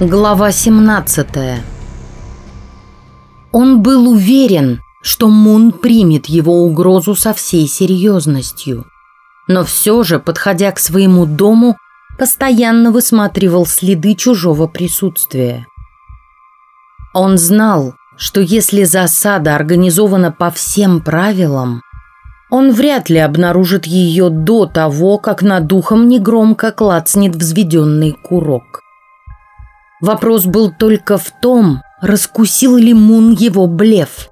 Глава 17 Он был уверен, что Мун примет его угрозу со всей серьезностью. Но все же, подходя к своему дому, постоянно высматривал следы чужого присутствия. Он знал, что если засада организована по всем правилам, он вряд ли обнаружит ее до того, как над духом негромко клацнет взведенный курок. Вопрос был только в том, раскусил ли Мун его блеф.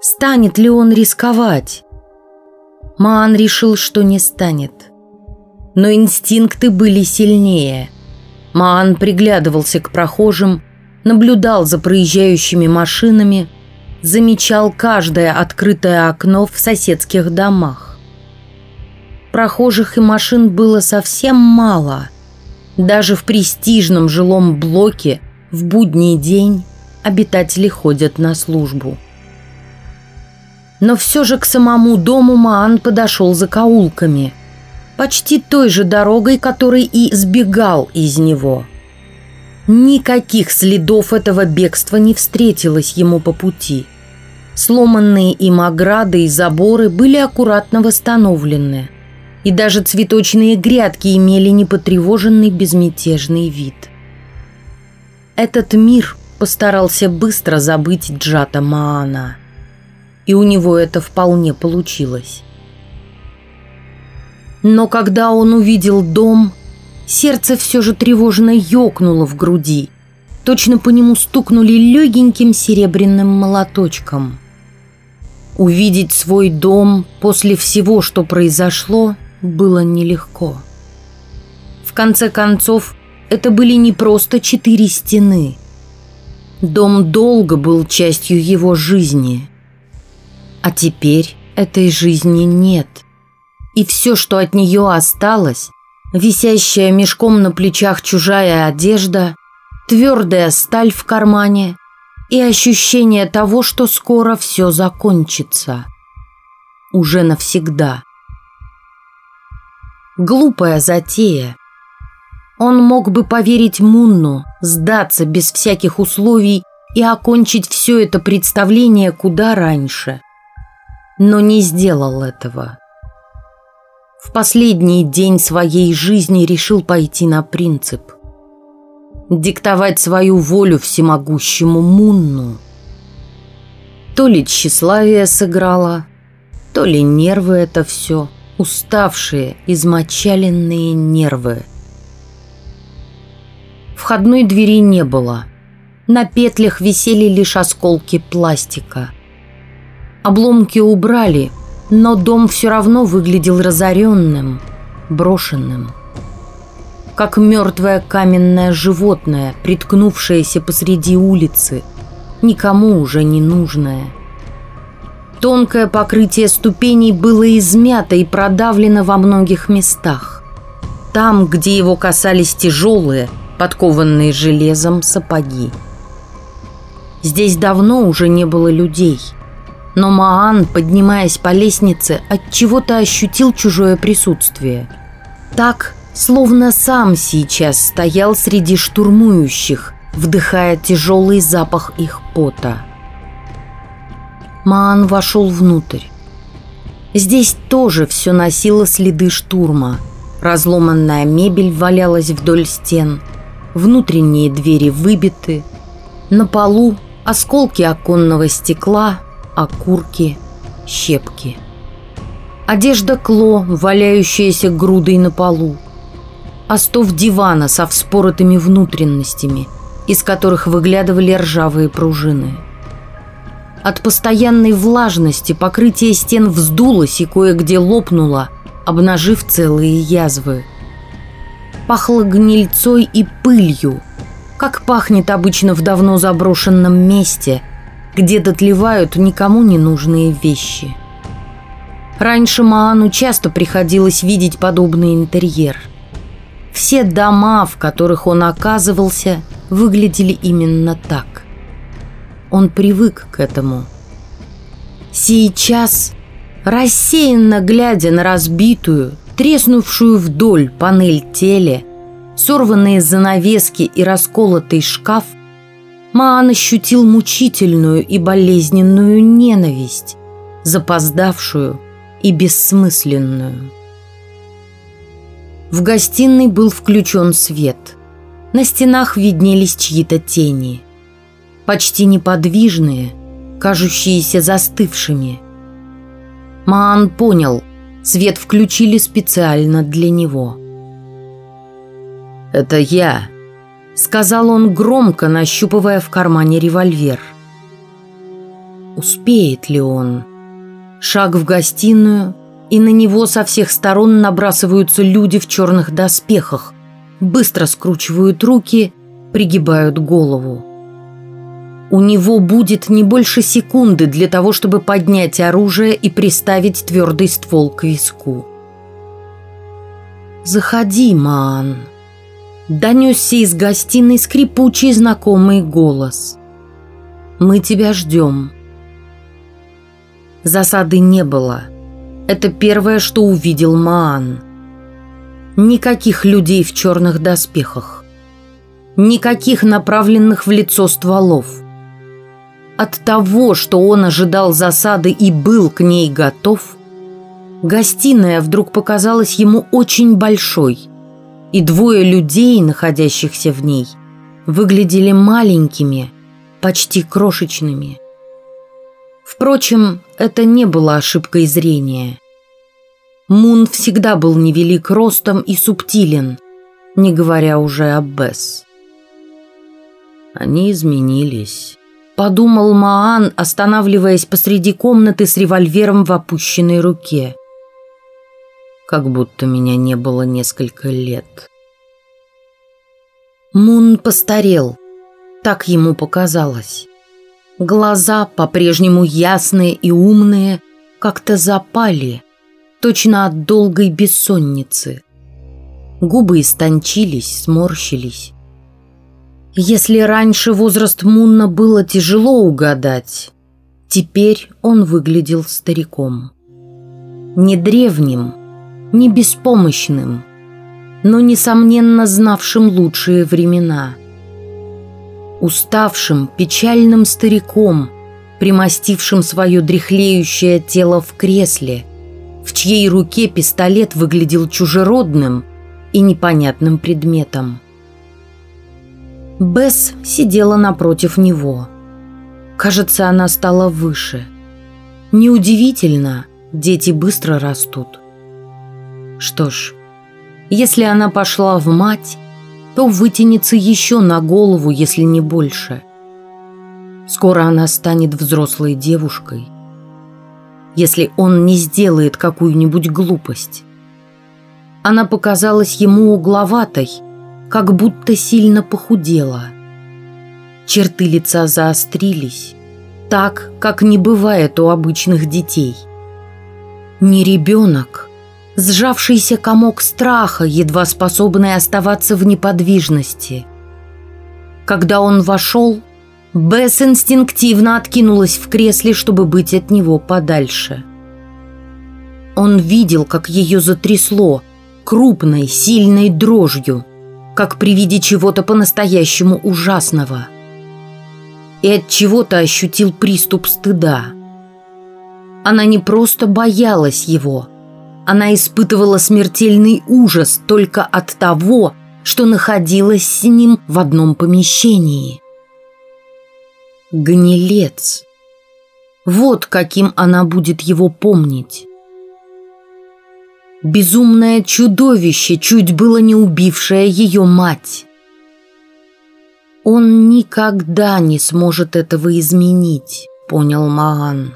Станет ли он рисковать? Маан решил, что не станет. Но инстинкты были сильнее. Маан приглядывался к прохожим, наблюдал за проезжающими машинами, замечал каждое открытое окно в соседских домах. Прохожих и машин было совсем мало – даже в престижном жилом блоке в будний день обитатели ходят на службу. Но все же к самому дому Маан подошел за каулками, почти той же дорогой, которой и сбегал из него. Никаких следов этого бегства не встретилось ему по пути. Сломанные им ограды и заборы были аккуратно восстановлены – и даже цветочные грядки имели непотревоженный безмятежный вид. Этот мир постарался быстро забыть Джата Маана, и у него это вполне получилось. Но когда он увидел дом, сердце все же тревожно ёкнуло в груди, точно по нему стукнули легеньким серебряным молоточком. Увидеть свой дом после всего, что произошло, было нелегко. В конце концов, это были не просто четыре стены. Дом долго был частью его жизни. А теперь этой жизни нет. И все, что от нее осталось, висящая мешком на плечах чужая одежда, твердая сталь в кармане и ощущение того, что скоро все закончится. Уже навсегда. Глупая затея. Он мог бы поверить Мунну, сдаться без всяких условий и окончить все это представление куда раньше. Но не сделал этого. В последний день своей жизни решил пойти на принцип. Диктовать свою волю всемогущему Мунну. То ли тщеславие сыграло, то ли нервы это все – уставшие, измочаленные нервы. Входной двери не было. На петлях висели лишь осколки пластика. Обломки убрали, но дом все равно выглядел разоренным, брошенным. Как мертвое каменное животное, приткнувшееся посреди улицы, никому уже не нужное – Тонкое покрытие ступеней было измято и продавлено во многих местах. Там, где его касались тяжелые, подкованные железом сапоги. Здесь давно уже не было людей. Но Маан, поднимаясь по лестнице, от чего-то ощутил чужое присутствие. Так, словно сам сейчас стоял среди штурмующих, вдыхая тяжелый запах их пота. Маан вошел внутрь. Здесь тоже все носило следы штурма. Разломанная мебель валялась вдоль стен, внутренние двери выбиты, на полу осколки оконного стекла, окурки, щепки. Одежда Кло, валяющаяся грудой на полу. Остов дивана со вспоротыми внутренностями, из которых выглядывали ржавые пружины. От постоянной влажности покрытие стен вздулось и кое-где лопнуло, обнажив целые язвы. Пахло гнильцой и пылью, как пахнет обычно в давно заброшенном месте, где дотлевают никому не нужные вещи. Раньше Маану часто приходилось видеть подобный интерьер. Все дома, в которых он оказывался, выглядели именно так. Он привык к этому. Сейчас, рассеянно глядя на разбитую, треснувшую вдоль панель теле, сорванные занавески и расколотый шкаф, Маан ощутил мучительную и болезненную ненависть, запоздавшую и бессмысленную. В гостиной был включен свет. На стенах виднелись чьи-то тени. Почти неподвижные, кажущиеся застывшими. Маан понял, свет включили специально для него. «Это я», — сказал он громко, нащупывая в кармане револьвер. Успеет ли он? Шаг в гостиную, и на него со всех сторон набрасываются люди в черных доспехах, быстро скручивают руки, пригибают голову. У него будет не больше секунды для того, чтобы поднять оружие и приставить твердый ствол к виску. «Заходи, Маан!» Донесся из гостиной скрипучий знакомый голос. «Мы тебя ждем». Засады не было. Это первое, что увидел Маан. Никаких людей в черных доспехах. Никаких направленных в лицо стволов. От того, что он ожидал засады и был к ней готов, гостиная вдруг показалась ему очень большой, и двое людей, находящихся в ней, выглядели маленькими, почти крошечными. Впрочем, это не было ошибкой зрения. Мун всегда был невелик ростом и субтилен, не говоря уже об Бесс. Они изменились. Подумал Маан, останавливаясь посреди комнаты с револьвером в опущенной руке. Как будто меня не было несколько лет. Мун постарел. Так ему показалось. Глаза, по-прежнему ясные и умные, как-то запали, точно от долгой бессонницы. Губы истончились, сморщились. Если раньше возраст Мунна было тяжело угадать, теперь он выглядел стариком. Не древним, не беспомощным, но, несомненно, знавшим лучшие времена. Уставшим, печальным стариком, примостившим свое дряхлеющее тело в кресле, в чьей руке пистолет выглядел чужеродным и непонятным предметом. Бесс сидела напротив него. Кажется, она стала выше. Неудивительно, дети быстро растут. Что ж, если она пошла в мать, то вытянется еще на голову, если не больше. Скоро она станет взрослой девушкой. Если он не сделает какую-нибудь глупость. Она показалась ему угловатой – как будто сильно похудела. Черты лица заострились, так, как не бывает у обычных детей. Не ребенок, сжавшийся комок страха, едва способный оставаться в неподвижности. Когда он вошел, Бесс инстинктивно откинулась в кресле, чтобы быть от него подальше. Он видел, как ее затрясло, крупной, сильной дрожью – как при виде чего-то по-настоящему ужасного. И от чего-то ощутил приступ стыда. Она не просто боялась его, она испытывала смертельный ужас только от того, что находилась с ним в одном помещении. Гнилец. Вот каким она будет его помнить безумное чудовище, чуть было не убившее ее мать. Он никогда не сможет этого изменить, понял Маан.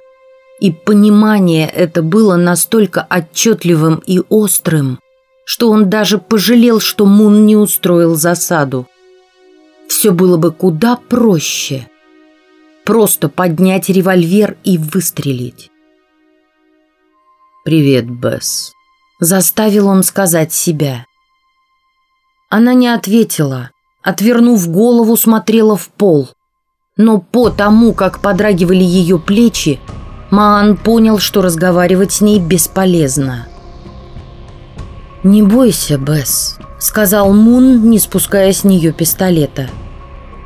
И понимание это было настолько отчетливым и острым, что он даже пожалел, что Мун не устроил засаду. Все было бы куда проще. Просто поднять револьвер и выстрелить. «Привет, Бесс», Заставил он сказать себя. Она не ответила, отвернув голову, смотрела в пол. Но по тому, как подрагивали ее плечи, Маан понял, что разговаривать с ней бесполезно. «Не бойся, Бесс», — сказал Мун, не спуская с нее пистолета.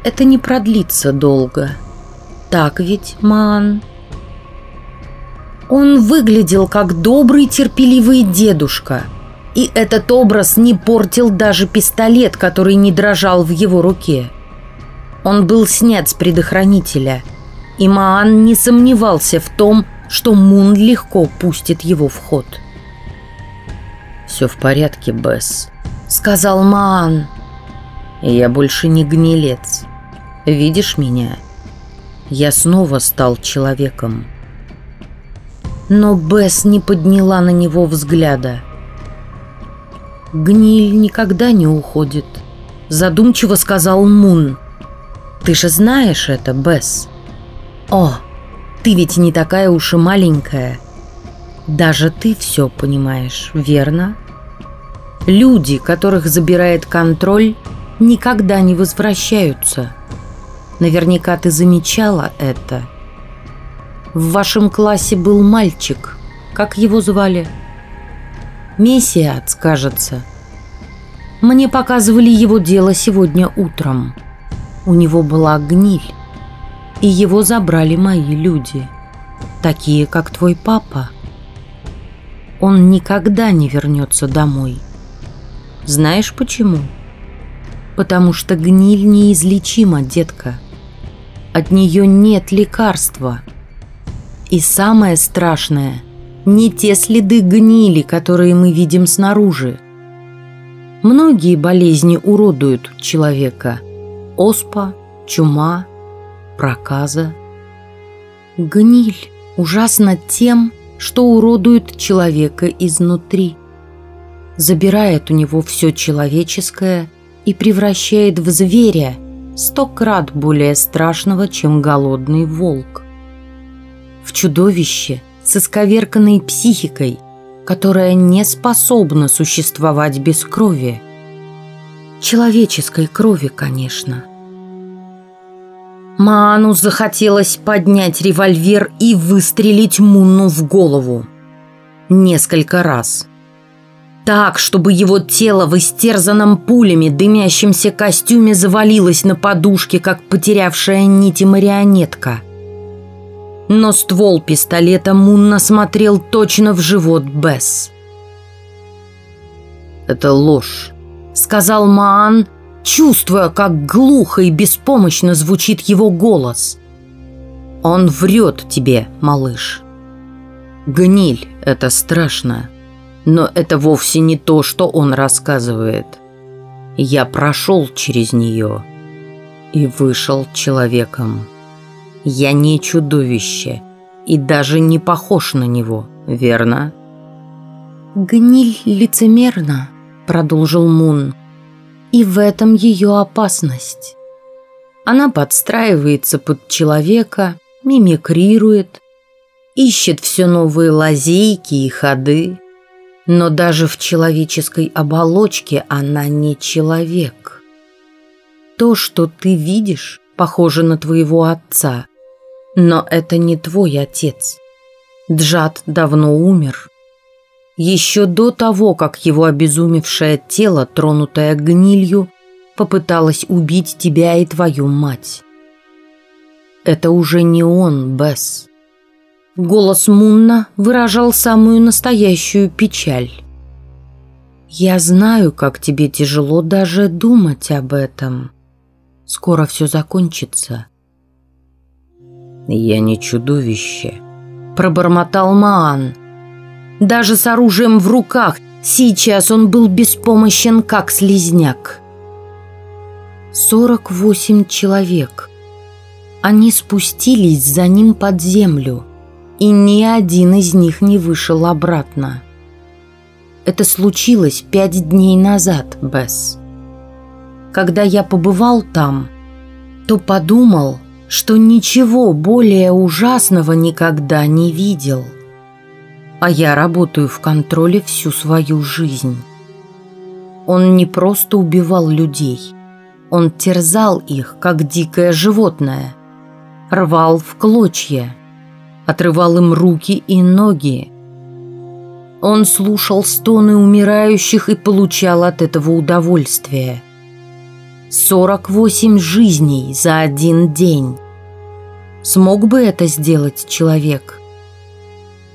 Это не продлится долго. Так ведь, Ман? Он выглядел как добрый терпеливый дедушка. И этот образ не портил даже пистолет, который не дрожал в его руке. Он был снят с предохранителя, и Маан не сомневался в том, что Мун легко пустит его в ход. «Все в порядке, Бесс», — сказал Маан. «Я больше не гнилец. Видишь меня? Я снова стал человеком». Но Бесс не подняла на него взгляда. «Гниль никогда не уходит», — задумчиво сказал Мун. «Ты же знаешь это, Бесс?» «О, ты ведь не такая уж и маленькая. Даже ты все понимаешь, верно?» Люди, которых забирает контроль, никогда не возвращаются. Наверняка ты замечала это. В вашем классе был мальчик. Как его звали? Мессиац, кажется. Мне показывали его дело сегодня утром. У него была гниль. И его забрали мои люди. Такие, как твой папа. Он никогда не вернется домой. Знаешь почему? Потому что гниль неизлечима, детка. От нее нет лекарства. И самое страшное – не те следы гнили, которые мы видим снаружи. Многие болезни уродуют человека. Оспа, чума, проказа. Гниль ужасна тем, что уродует человека изнутри забирает у него все человеческое и превращает в зверя сто крат более страшного, чем голодный волк. В чудовище с исковерканной психикой, которая не способна существовать без крови. Человеческой крови, конечно. Ману захотелось поднять револьвер и выстрелить Мунну в голову. Несколько раз – так, чтобы его тело в истерзанном пулями дымящемся костюме завалилось на подушке, как потерявшая нити марионетка. Но ствол пистолета Мунна смотрел точно в живот Бесс. «Это ложь», — сказал Маан, чувствуя, как глухо и беспомощно звучит его голос. «Он врет тебе, малыш». «Гниль — это страшно», но это вовсе не то, что он рассказывает. Я прошел через нее и вышел человеком. Я не чудовище и даже не похож на него, верно? «Гниль лицемерна», — продолжил Мун, — «и в этом ее опасность. Она подстраивается под человека, мимикрирует, ищет все новые лазейки и ходы, но даже в человеческой оболочке она не человек. То, что ты видишь, похоже на твоего отца, но это не твой отец. Джад давно умер. Еще до того, как его обезумевшее тело, тронутое гнилью, попыталось убить тебя и твою мать. Это уже не он, Бесс. Голос Мунна выражал самую настоящую печаль. «Я знаю, как тебе тяжело даже думать об этом. Скоро все закончится». «Я не чудовище», – пробормотал Маан. Даже с оружием в руках сейчас он был беспомощен, как слизняк. Сорок восемь человек. Они спустились за ним под землю – и ни один из них не вышел обратно. Это случилось пять дней назад, Бесс. Когда я побывал там, то подумал, что ничего более ужасного никогда не видел. А я работаю в контроле всю свою жизнь. Он не просто убивал людей, он терзал их, как дикое животное, рвал в клочья – отрывал им руки и ноги. Он слушал стоны умирающих и получал от этого удовольствие. 48 жизней за один день. Смог бы это сделать человек?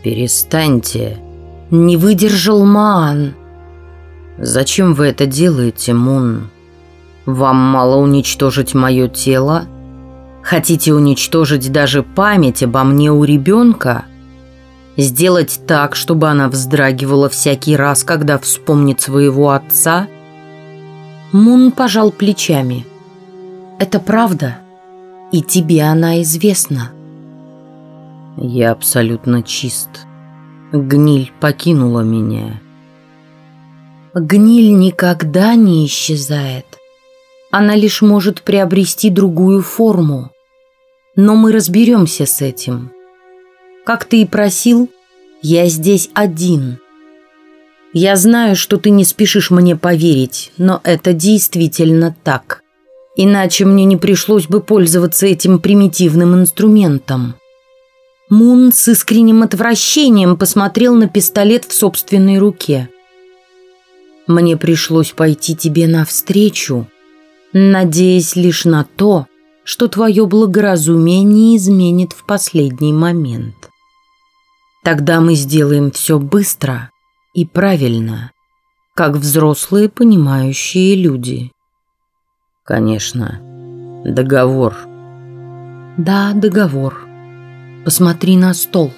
«Перестаньте!» Не выдержал Маан. «Зачем вы это делаете, Мун? Вам мало уничтожить мое тело? Хотите уничтожить даже память обо мне у ребенка?» Сделать так, чтобы она вздрагивала всякий раз, когда вспомнит своего отца? Мун пожал плечами. Это правда, и тебе она известна. Я абсолютно чист. Гниль покинула меня. Гниль никогда не исчезает. Она лишь может приобрести другую форму. Но мы разберемся с этим. Как ты и просил, я здесь один. Я знаю, что ты не спешишь мне поверить, но это действительно так. Иначе мне не пришлось бы пользоваться этим примитивным инструментом. Мун с искренним отвращением посмотрел на пистолет в собственной руке. Мне пришлось пойти тебе навстречу, надеясь лишь на то, что твое благоразумие не изменит в последний момент. Тогда мы сделаем все быстро и правильно, как взрослые понимающие люди. Конечно. Договор. Да, договор. Посмотри на стол.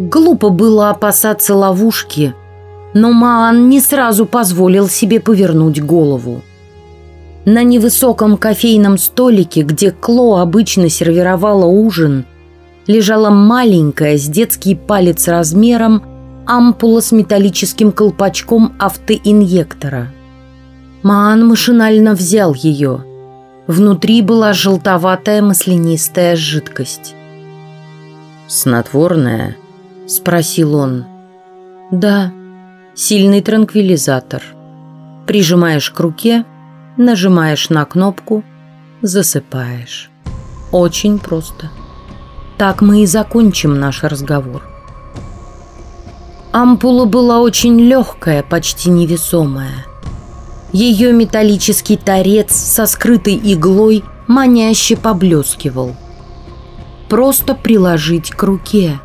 Глупо было опасаться ловушки, но Маан не сразу позволил себе повернуть голову. На невысоком кофейном столике, где Кло обычно сервировала ужин, лежала маленькая с детский палец размером ампула с металлическим колпачком автоинъектора. Маан машинально взял ее. Внутри была желтоватая маслянистая жидкость. «Снотворная?» – спросил он. «Да, сильный транквилизатор. Прижимаешь к руке, нажимаешь на кнопку, засыпаешь. Очень просто». Так мы и закончим наш разговор. Ампула была очень легкая, почти невесомая. Ее металлический торец со скрытой иглой маняще поблескивал. Просто приложить к руке.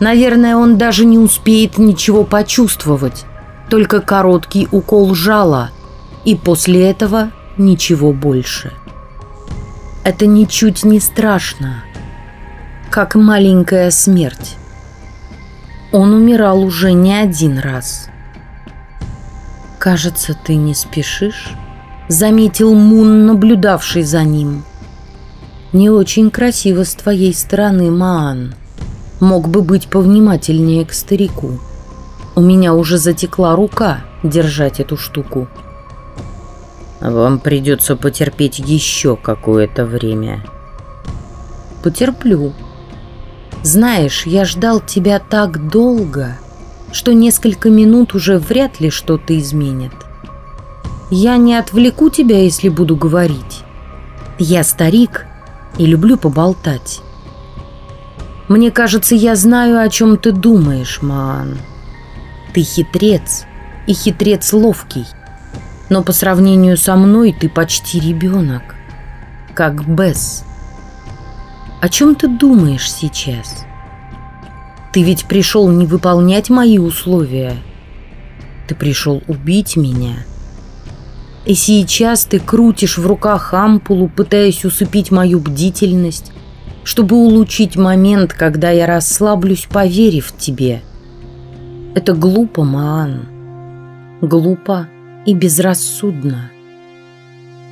Наверное, он даже не успеет ничего почувствовать, только короткий укол жала, и после этого ничего больше. Это ничуть не страшно как маленькая смерть. Он умирал уже не один раз. «Кажется, ты не спешишь», — заметил Мун, наблюдавший за ним. «Не очень красиво с твоей стороны, Маан. Мог бы быть повнимательнее к старику. У меня уже затекла рука держать эту штуку». «Вам придется потерпеть еще какое-то время». «Потерплю», знаешь, я ждал тебя так долго, что несколько минут уже вряд ли что-то изменит. Я не отвлеку тебя, если буду говорить. Я старик и люблю поболтать. Мне кажется, я знаю, о чем ты думаешь, Маан. Ты хитрец, и хитрец ловкий. Но по сравнению со мной ты почти ребенок, как Бесс. О чем ты думаешь сейчас? Ты ведь пришел не выполнять мои условия. Ты пришел убить меня. И сейчас ты крутишь в руках ампулу, пытаясь усыпить мою бдительность, чтобы улучшить момент, когда я расслаблюсь, поверив тебе. Это глупо, Маан. Глупо и безрассудно.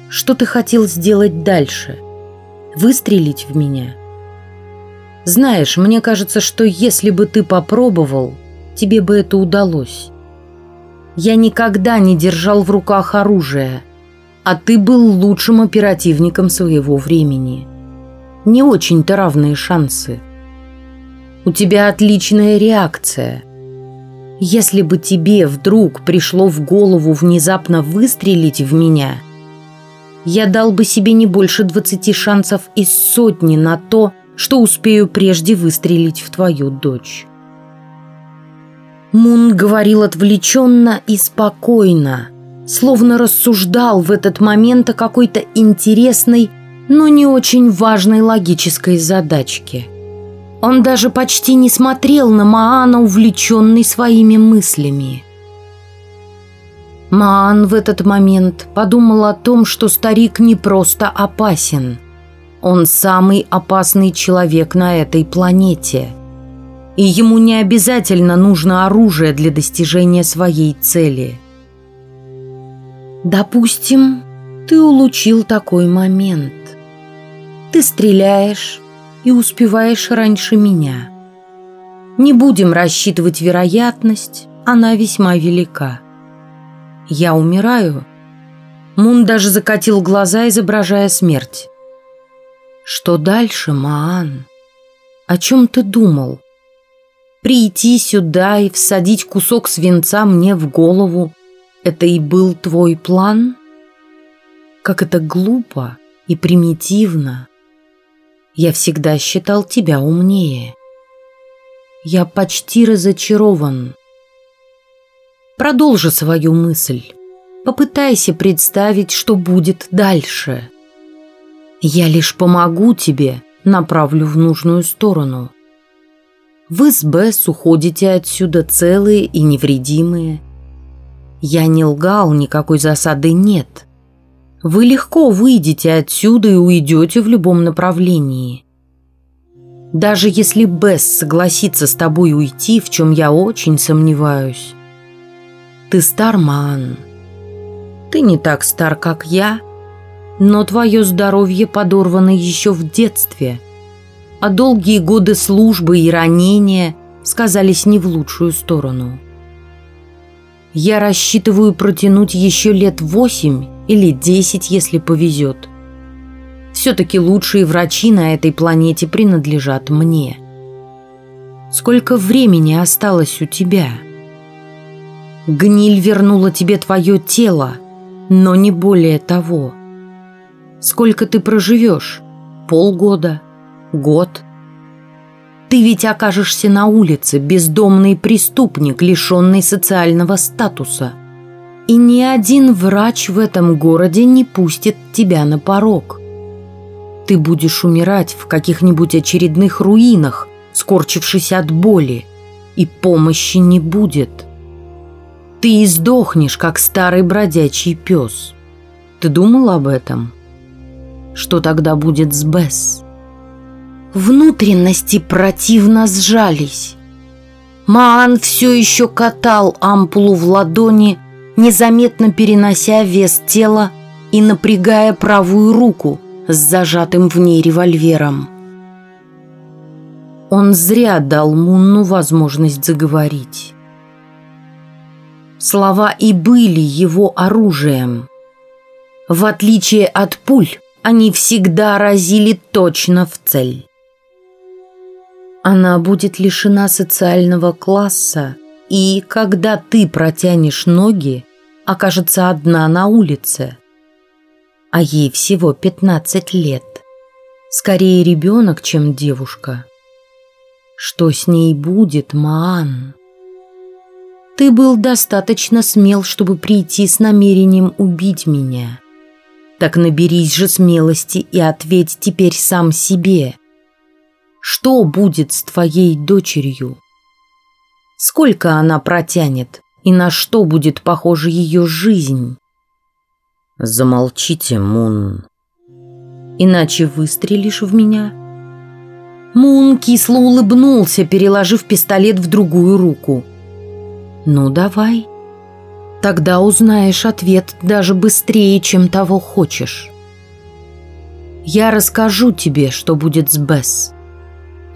Что ты хотел сделать дальше? Выстрелить в меня? Знаешь, мне кажется, что если бы ты попробовал, тебе бы это удалось. Я никогда не держал в руках оружие, а ты был лучшим оперативником своего времени. Не очень-то равные шансы. У тебя отличная реакция. Если бы тебе вдруг пришло в голову внезапно выстрелить в меня – я дал бы себе не больше двадцати шансов из сотни на то, что успею прежде выстрелить в твою дочь. Мун говорил отвлеченно и спокойно, словно рассуждал в этот момент о какой-то интересной, но не очень важной логической задачке. Он даже почти не смотрел на Маана, увлеченный своими мыслями. Маан в этот момент подумал о том, что старик не просто опасен. Он самый опасный человек на этой планете. И ему не обязательно нужно оружие для достижения своей цели. Допустим, ты улучил такой момент. Ты стреляешь и успеваешь раньше меня. Не будем рассчитывать вероятность, она весьма велика. Я умираю. Мун даже закатил глаза, изображая смерть. Что дальше, Маан? О чем ты думал? Прийти сюда и всадить кусок свинца мне в голову — это и был твой план? Как это глупо и примитивно. Я всегда считал тебя умнее. Я почти разочарован. Продолжи свою мысль. Попытайся представить, что будет дальше. Я лишь помогу тебе, направлю в нужную сторону. Вы с Бесс уходите отсюда целые и невредимые. Я не лгал, никакой засады нет. Вы легко выйдете отсюда и уйдете в любом направлении. Даже если Бесс согласится с тобой уйти, в чем я очень сомневаюсь, ты стар, Маан. Ты не так стар, как я, но твое здоровье подорвано еще в детстве, а долгие годы службы и ранения сказались не в лучшую сторону. Я рассчитываю протянуть еще лет восемь или десять, если повезет. Все-таки лучшие врачи на этой планете принадлежат мне. Сколько времени осталось у тебя?» Гниль вернула тебе твое тело, но не более того. Сколько ты проживешь? Полгода? Год? Ты ведь окажешься на улице, бездомный преступник, лишенный социального статуса. И ни один врач в этом городе не пустит тебя на порог. Ты будешь умирать в каких-нибудь очередных руинах, скорчившись от боли, и помощи не будет. Ты издохнешь, как старый бродячий пес. Ты думал об этом? Что тогда будет с Бесс? Внутренности противно сжались. Маан все еще катал ампулу в ладони, незаметно перенося вес тела и напрягая правую руку с зажатым в ней револьвером. Он зря дал Мунну возможность заговорить. Слова и были его оружием. В отличие от пуль, они всегда разили точно в цель. Она будет лишена социального класса, и когда ты протянешь ноги, окажется одна на улице. А ей всего 15 лет. Скорее ребенок, чем девушка. Что с ней будет, Маан? Ты был достаточно смел, чтобы прийти с намерением убить меня. Так наберись же смелости и ответь теперь сам себе. Что будет с твоей дочерью? Сколько она протянет и на что будет похожа ее жизнь? Замолчите, Мун. Иначе выстрелишь в меня. Мун кисло улыбнулся, переложив пистолет в другую руку – ну, давай. Тогда узнаешь ответ даже быстрее, чем того хочешь. Я расскажу тебе, что будет с Бесс.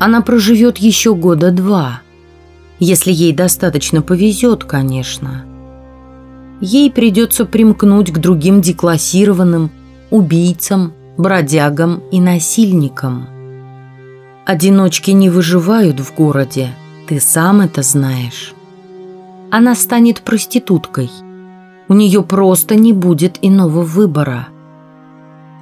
Она проживет еще года два. Если ей достаточно повезет, конечно. Ей придется примкнуть к другим деклассированным, убийцам, бродягам и насильникам. Одиночки не выживают в городе, ты сам это знаешь она станет проституткой. У нее просто не будет иного выбора.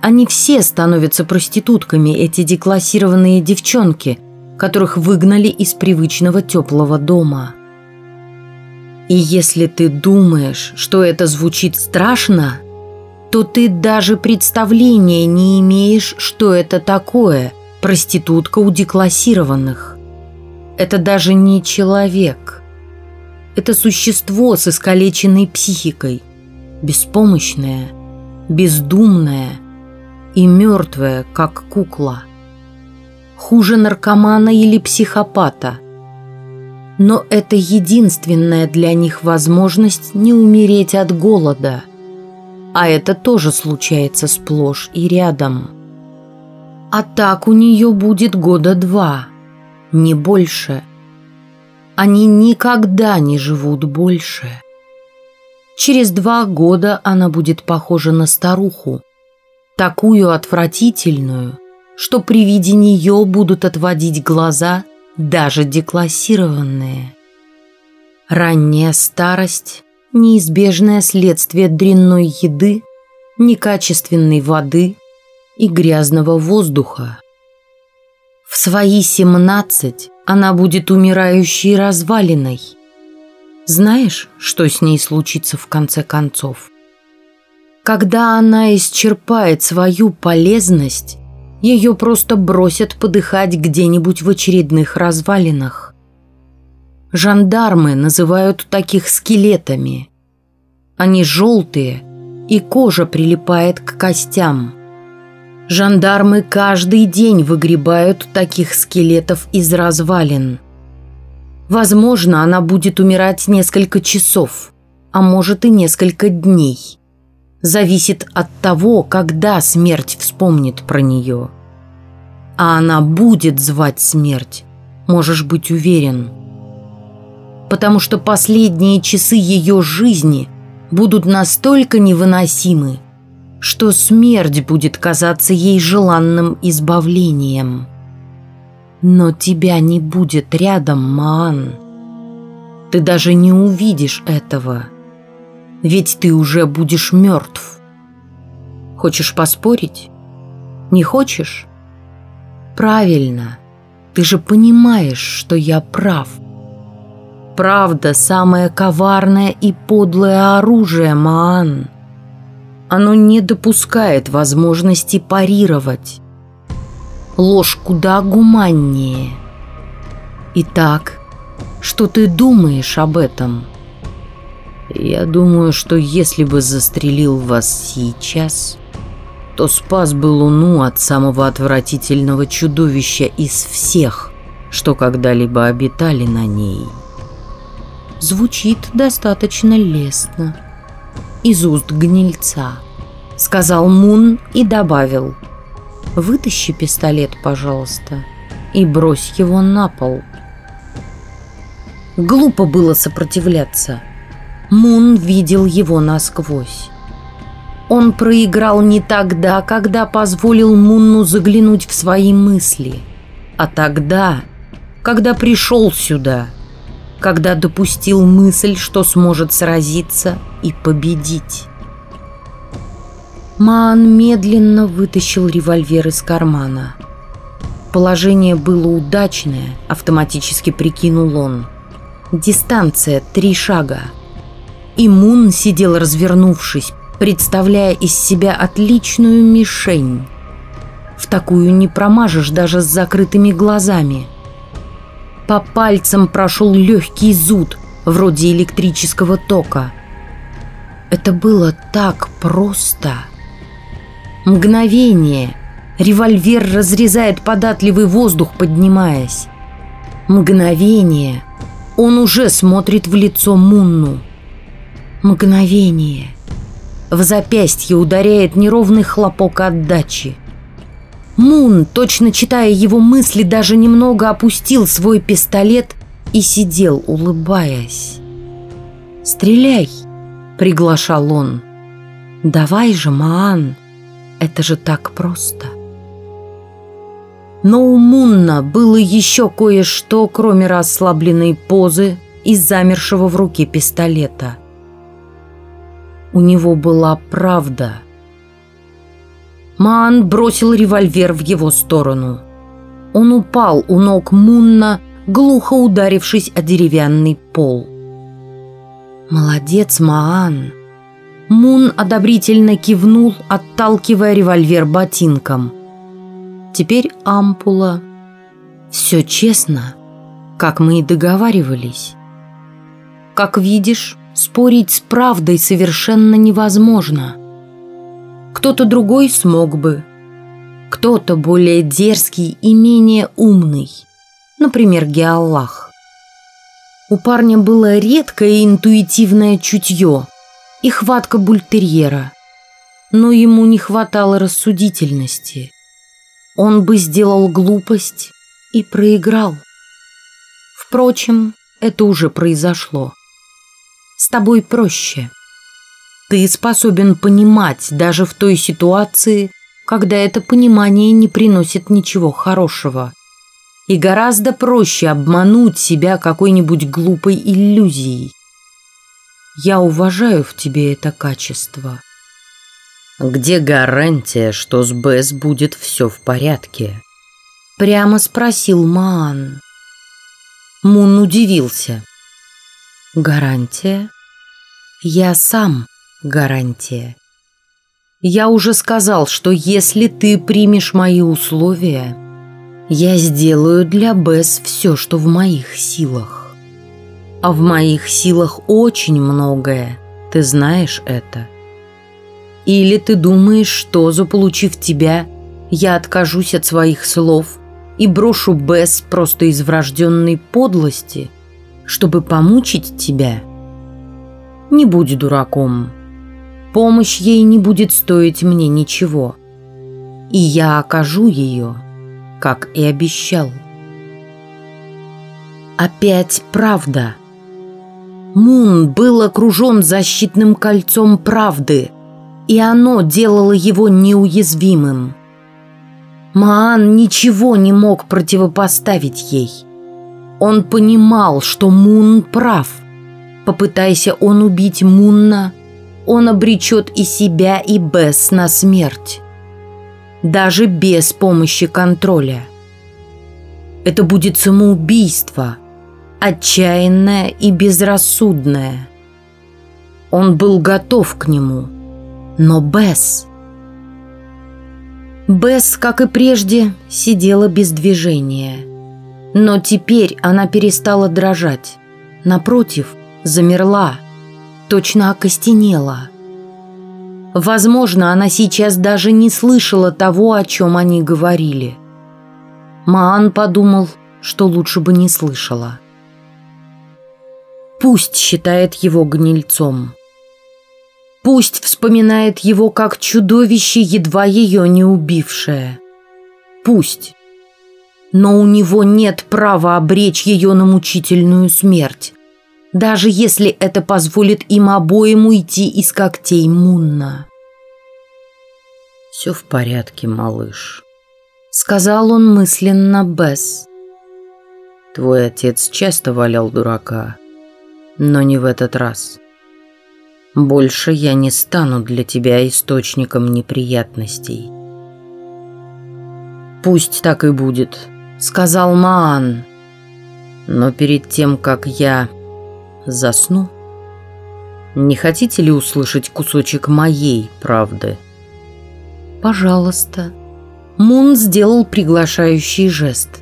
Они все становятся проститутками, эти деклассированные девчонки, которых выгнали из привычного теплого дома. И если ты думаешь, что это звучит страшно, то ты даже представления не имеешь, что это такое проститутка у деклассированных. Это даже не человек. Это существо с искалеченной психикой, беспомощное, бездумное и мертвое, как кукла. Хуже наркомана или психопата. Но это единственная для них возможность не умереть от голода. А это тоже случается сплошь и рядом. А так у нее будет года два, не больше. Они никогда не живут больше. Через два года она будет похожа на старуху, такую отвратительную, что при виде нее будут отводить глаза даже деклассированные. Ранняя старость – неизбежное следствие дрянной еды, некачественной воды и грязного воздуха. В свои семнадцать она будет умирающей развалиной – знаешь, что с ней случится в конце концов? Когда она исчерпает свою полезность, ее просто бросят подыхать где-нибудь в очередных развалинах. Жандармы называют таких скелетами. Они желтые, и кожа прилипает к костям. Жандармы каждый день выгребают таких скелетов из развалин – Возможно, она будет умирать несколько часов, а может и несколько дней. Зависит от того, когда смерть вспомнит про нее. А она будет звать смерть, можешь быть уверен. Потому что последние часы ее жизни будут настолько невыносимы, что смерть будет казаться ей желанным избавлением. Но тебя не будет рядом, Маан. Ты даже не увидишь этого. Ведь ты уже будешь мертв. Хочешь поспорить? Не хочешь? Правильно. Ты же понимаешь, что я прав. Правда – самое коварное и подлое оружие, Маан. Оно не допускает возможности парировать ложь куда гуманнее. Итак, что ты думаешь об этом? Я думаю, что если бы застрелил вас сейчас, то спас бы Луну от самого отвратительного чудовища из всех, что когда-либо обитали на ней. Звучит достаточно лестно. Из уст гнильца, сказал Мун и добавил – Вытащи пистолет, пожалуйста, и брось его на пол. Глупо было сопротивляться. Мун видел его насквозь. Он проиграл не тогда, когда позволил Мунну заглянуть в свои мысли, а тогда, когда пришел сюда, когда допустил мысль, что сможет сразиться и победить. Маан медленно вытащил револьвер из кармана. Положение было удачное, автоматически прикинул он. Дистанция три шага. И Мун сидел развернувшись, представляя из себя отличную мишень. В такую не промажешь даже с закрытыми глазами. По пальцам прошел легкий зуд, вроде электрического тока. Это было так просто. Мгновение. Револьвер разрезает податливый воздух, поднимаясь. Мгновение. Он уже смотрит в лицо Мунну. Мгновение. В запястье ударяет неровный хлопок отдачи. Мун, точно читая его мысли, даже немного опустил свой пистолет и сидел, улыбаясь. «Стреляй!» — приглашал он. «Давай же, Маан!» Это же так просто. Но у Мунна было еще кое-что, кроме расслабленной позы и замершего в руке пистолета. У него была правда. Маан бросил револьвер в его сторону. Он упал у ног Мунна, глухо ударившись о деревянный пол. Молодец, Маан. Мун одобрительно кивнул, отталкивая револьвер ботинком. Теперь ампула. Все честно, как мы и договаривались. Как видишь, спорить с правдой совершенно невозможно. Кто-то другой смог бы. Кто-то более дерзкий и менее умный. Например, Геаллах. У парня было редкое интуитивное чутье – и хватка бультерьера. Но ему не хватало рассудительности. Он бы сделал глупость и проиграл. Впрочем, это уже произошло. С тобой проще. Ты способен понимать даже в той ситуации, когда это понимание не приносит ничего хорошего. И гораздо проще обмануть себя какой-нибудь глупой иллюзией. Я уважаю в тебе это качество. Где гарантия, что с Бэс будет все в порядке? Прямо спросил Маан. Мун удивился. Гарантия? Я сам гарантия. Я уже сказал, что если ты примешь мои условия, я сделаю для Бэс все, что в моих силах. А в моих силах очень многое. Ты знаешь это. Или ты думаешь, что, заполучив тебя, я откажусь от своих слов и брошу Бесс просто из врожденной подлости, чтобы помучить тебя? Не будь дураком. Помощь ей не будет стоить мне ничего. И я окажу ее, как и обещал. Опять правда. Мун был окружен защитным кольцом правды, и оно делало его неуязвимым. Маан ничего не мог противопоставить ей. Он понимал, что Мун прав. Попытайся он убить Мунна, он обречет и себя, и Бесс на смерть. Даже без помощи контроля. Это будет самоубийство – отчаянное и безрассудное. Он был готов к нему, но Бесс... Бесс, как и прежде, сидела без движения. Но теперь она перестала дрожать. Напротив, замерла, точно окостенела. Возможно, она сейчас даже не слышала того, о чем они говорили. Маан подумал, что лучше бы не слышала. Пусть считает его гнильцом. Пусть вспоминает его как чудовище, едва ее не убившее. Пусть. Но у него нет права обречь ее на мучительную смерть, даже если это позволит им обоим уйти из когтей Мунна. «Все в порядке, малыш», — сказал он мысленно Бесс. «Твой отец часто валял дурака, но не в этот раз. Больше я не стану для тебя источником неприятностей. «Пусть так и будет», — сказал Маан. «Но перед тем, как я засну, не хотите ли услышать кусочек моей правды?» «Пожалуйста». Мун сделал приглашающий жест.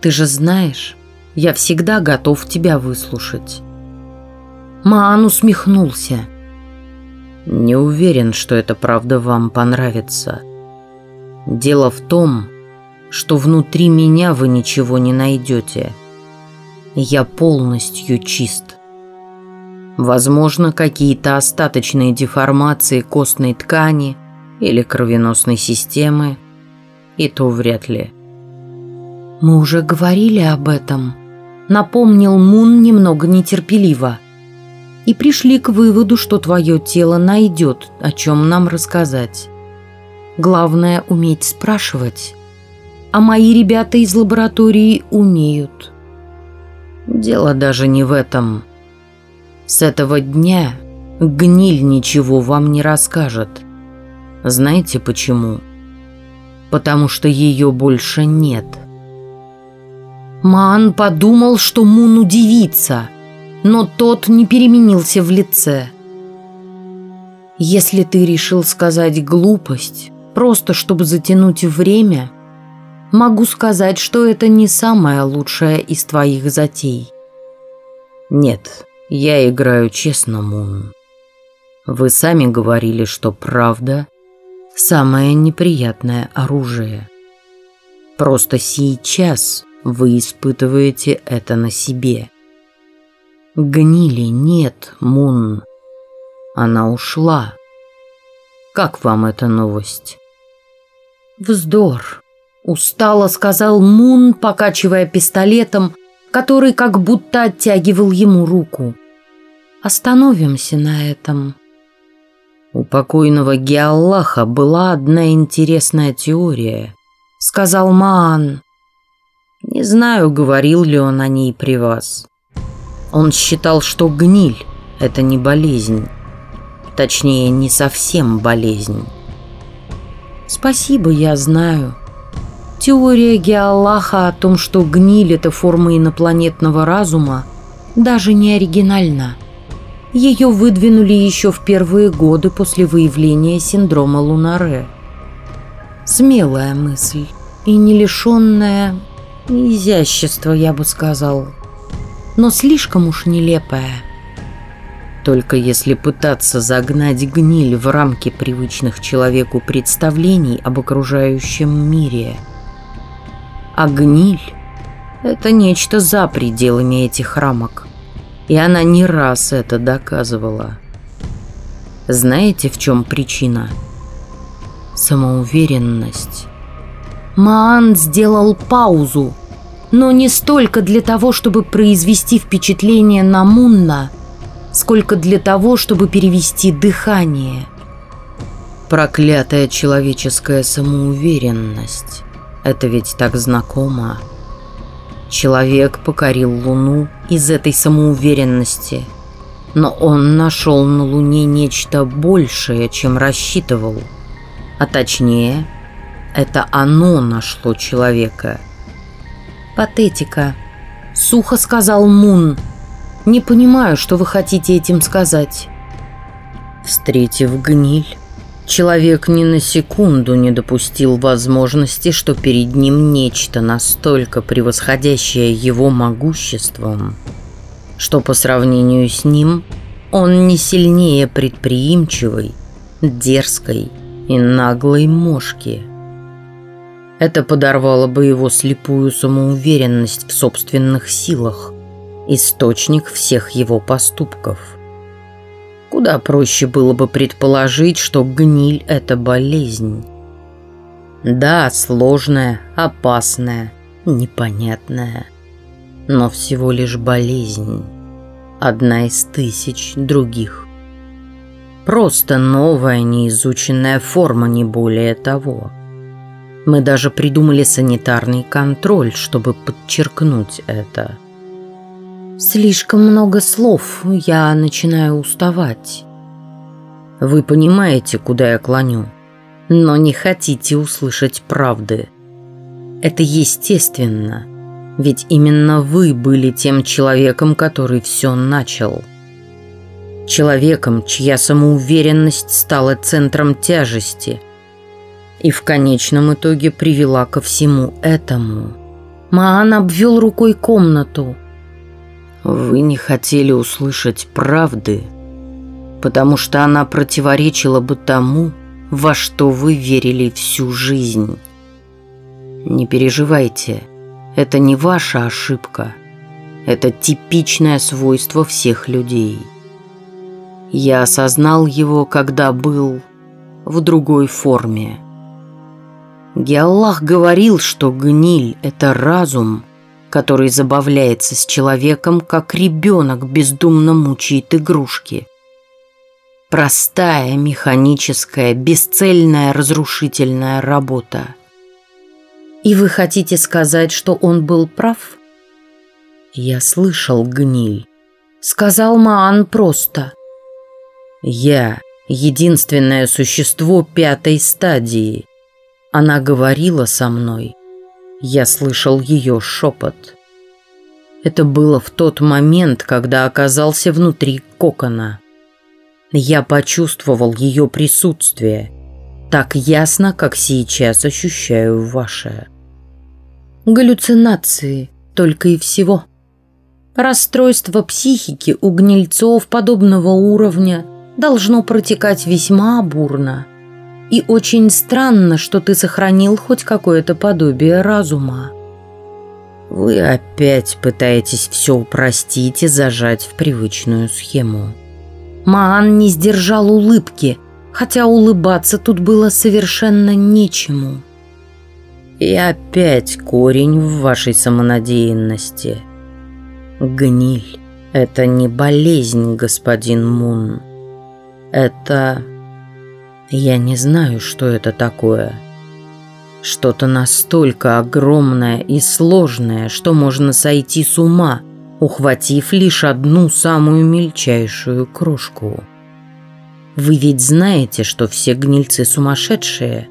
«Ты же знаешь, я всегда готов тебя выслушать». Маан усмехнулся. «Не уверен, что эта правда вам понравится. Дело в том, что внутри меня вы ничего не найдете. Я полностью чист. Возможно, какие-то остаточные деформации костной ткани или кровеносной системы, и то вряд ли». «Мы уже говорили об этом», — напомнил Мун немного нетерпеливо и пришли к выводу, что твое тело найдет, о чем нам рассказать. Главное – уметь спрашивать. А мои ребята из лаборатории умеют. Дело даже не в этом. С этого дня гниль ничего вам не расскажет. Знаете почему? Потому что ее больше нет. Ман подумал, что Мун удивится – но тот не переменился в лице. Если ты решил сказать глупость, просто чтобы затянуть время, могу сказать, что это не самая лучшая из твоих затей. Нет, я играю честно, Мун. Вы сами говорили, что правда – самое неприятное оружие. Просто сейчас вы испытываете это на себе. Гнили нет, Мун. Она ушла. Как вам эта новость? Вздор. Устало сказал Мун, покачивая пистолетом, который как будто оттягивал ему руку. Остановимся на этом. У покойного Геаллаха была одна интересная теория, сказал Маан. Не знаю, говорил ли он о ней при вас. Он считал, что гниль – это не болезнь. Точнее, не совсем болезнь. Спасибо, я знаю. Теория Геаллаха о том, что гниль – это форма инопланетного разума, даже не оригинальна. Ее выдвинули еще в первые годы после выявления синдрома Лунаре. Смелая мысль и не лишенная изящества, я бы сказал но слишком уж нелепая. Только если пытаться загнать гниль в рамки привычных человеку представлений об окружающем мире. А гниль – это нечто за пределами этих рамок. И она не раз это доказывала. Знаете, в чем причина? Самоуверенность. Маан сделал паузу, но не столько для того, чтобы произвести впечатление на Мунна, сколько для того, чтобы перевести дыхание. Проклятая человеческая самоуверенность. Это ведь так знакомо. Человек покорил Луну из этой самоуверенности, но он нашел на Луне нечто большее, чем рассчитывал. А точнее, это оно нашло человека – Патетика. Сухо сказал Мун. Не понимаю, что вы хотите этим сказать. Встретив гниль, человек ни на секунду не допустил возможности, что перед ним нечто настолько превосходящее его могуществом, что по сравнению с ним он не сильнее предприимчивой, дерзкой и наглой мошки. Это подорвало бы его слепую самоуверенность в собственных силах, источник всех его поступков. Куда проще было бы предположить, что гниль – это болезнь. Да, сложная, опасная, непонятная, но всего лишь болезнь. Одна из тысяч других. Просто новая неизученная форма, не более того – мы даже придумали санитарный контроль, чтобы подчеркнуть это. Слишком много слов, я начинаю уставать. Вы понимаете, куда я клоню, но не хотите услышать правды. Это естественно, ведь именно вы были тем человеком, который все начал. Человеком, чья самоуверенность стала центром тяжести – и в конечном итоге привела ко всему этому. Маан обвел рукой комнату. Вы не хотели услышать правды, потому что она противоречила бы тому, во что вы верили всю жизнь. Не переживайте, это не ваша ошибка. Это типичное свойство всех людей. Я осознал его, когда был в другой форме. Геаллах говорил, что гниль – это разум, который забавляется с человеком, как ребенок бездумно мучает игрушки. Простая, механическая, бесцельная, разрушительная работа. И вы хотите сказать, что он был прав? Я слышал гниль. Сказал Маан просто. Я – единственное существо пятой стадии – она говорила со мной. Я слышал ее шепот. Это было в тот момент, когда оказался внутри кокона. Я почувствовал ее присутствие, так ясно, как сейчас ощущаю ваше. Галлюцинации только и всего. Расстройство психики у гнильцов подобного уровня должно протекать весьма бурно. И очень странно, что ты сохранил хоть какое-то подобие разума. Вы опять пытаетесь все упростить и зажать в привычную схему. Маан не сдержал улыбки, хотя улыбаться тут было совершенно нечему. И опять корень в вашей самонадеянности. Гниль – это не болезнь, господин Мун. Это... Я не знаю, что это такое. Что-то настолько огромное и сложное, что можно сойти с ума, ухватив лишь одну самую мельчайшую крошку. Вы ведь знаете, что все гнильцы сумасшедшие.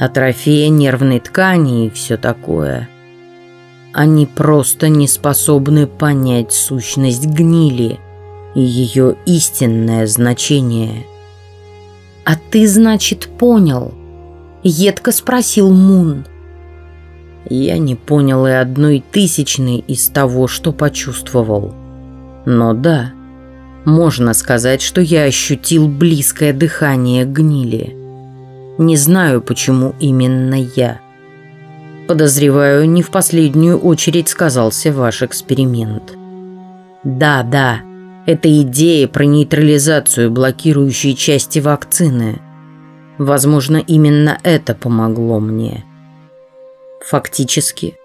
Атрофия нервной ткани и все такое. Они просто не способны понять сущность гнили и ее истинное значение. «А ты, значит, понял?» Едко спросил Мун. Я не понял и одной тысячной из того, что почувствовал. Но да, можно сказать, что я ощутил близкое дыхание гнили. Не знаю, почему именно я. Подозреваю, не в последнюю очередь сказался ваш эксперимент. Да, да, это идея про нейтрализацию блокирующей части вакцины – Возможно, именно это помогло мне. Фактически,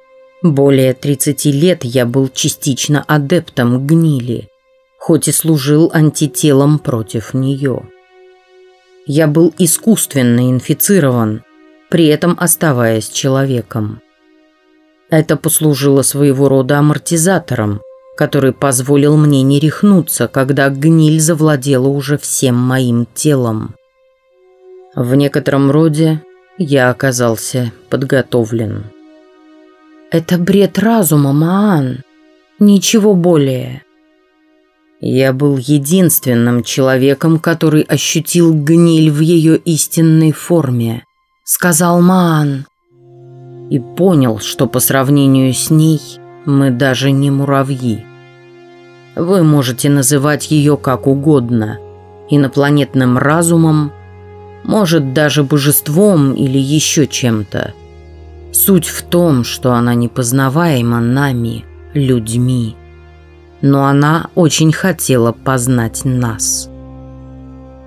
более 30 лет я был частично адептом гнили, хоть и служил антителом против нее. Я был искусственно инфицирован, при этом оставаясь человеком. Это послужило своего рода амортизатором, который позволил мне не рехнуться, когда гниль завладела уже всем моим телом. В некотором роде я оказался подготовлен. Это бред разума, Маан. Ничего более. Я был единственным человеком, который ощутил гниль в ее истинной форме, сказал Маан. И понял, что по сравнению с ней мы даже не муравьи. Вы можете называть ее как угодно, инопланетным разумом может, даже божеством или еще чем-то. Суть в том, что она непознаваема нами, людьми. Но она очень хотела познать нас.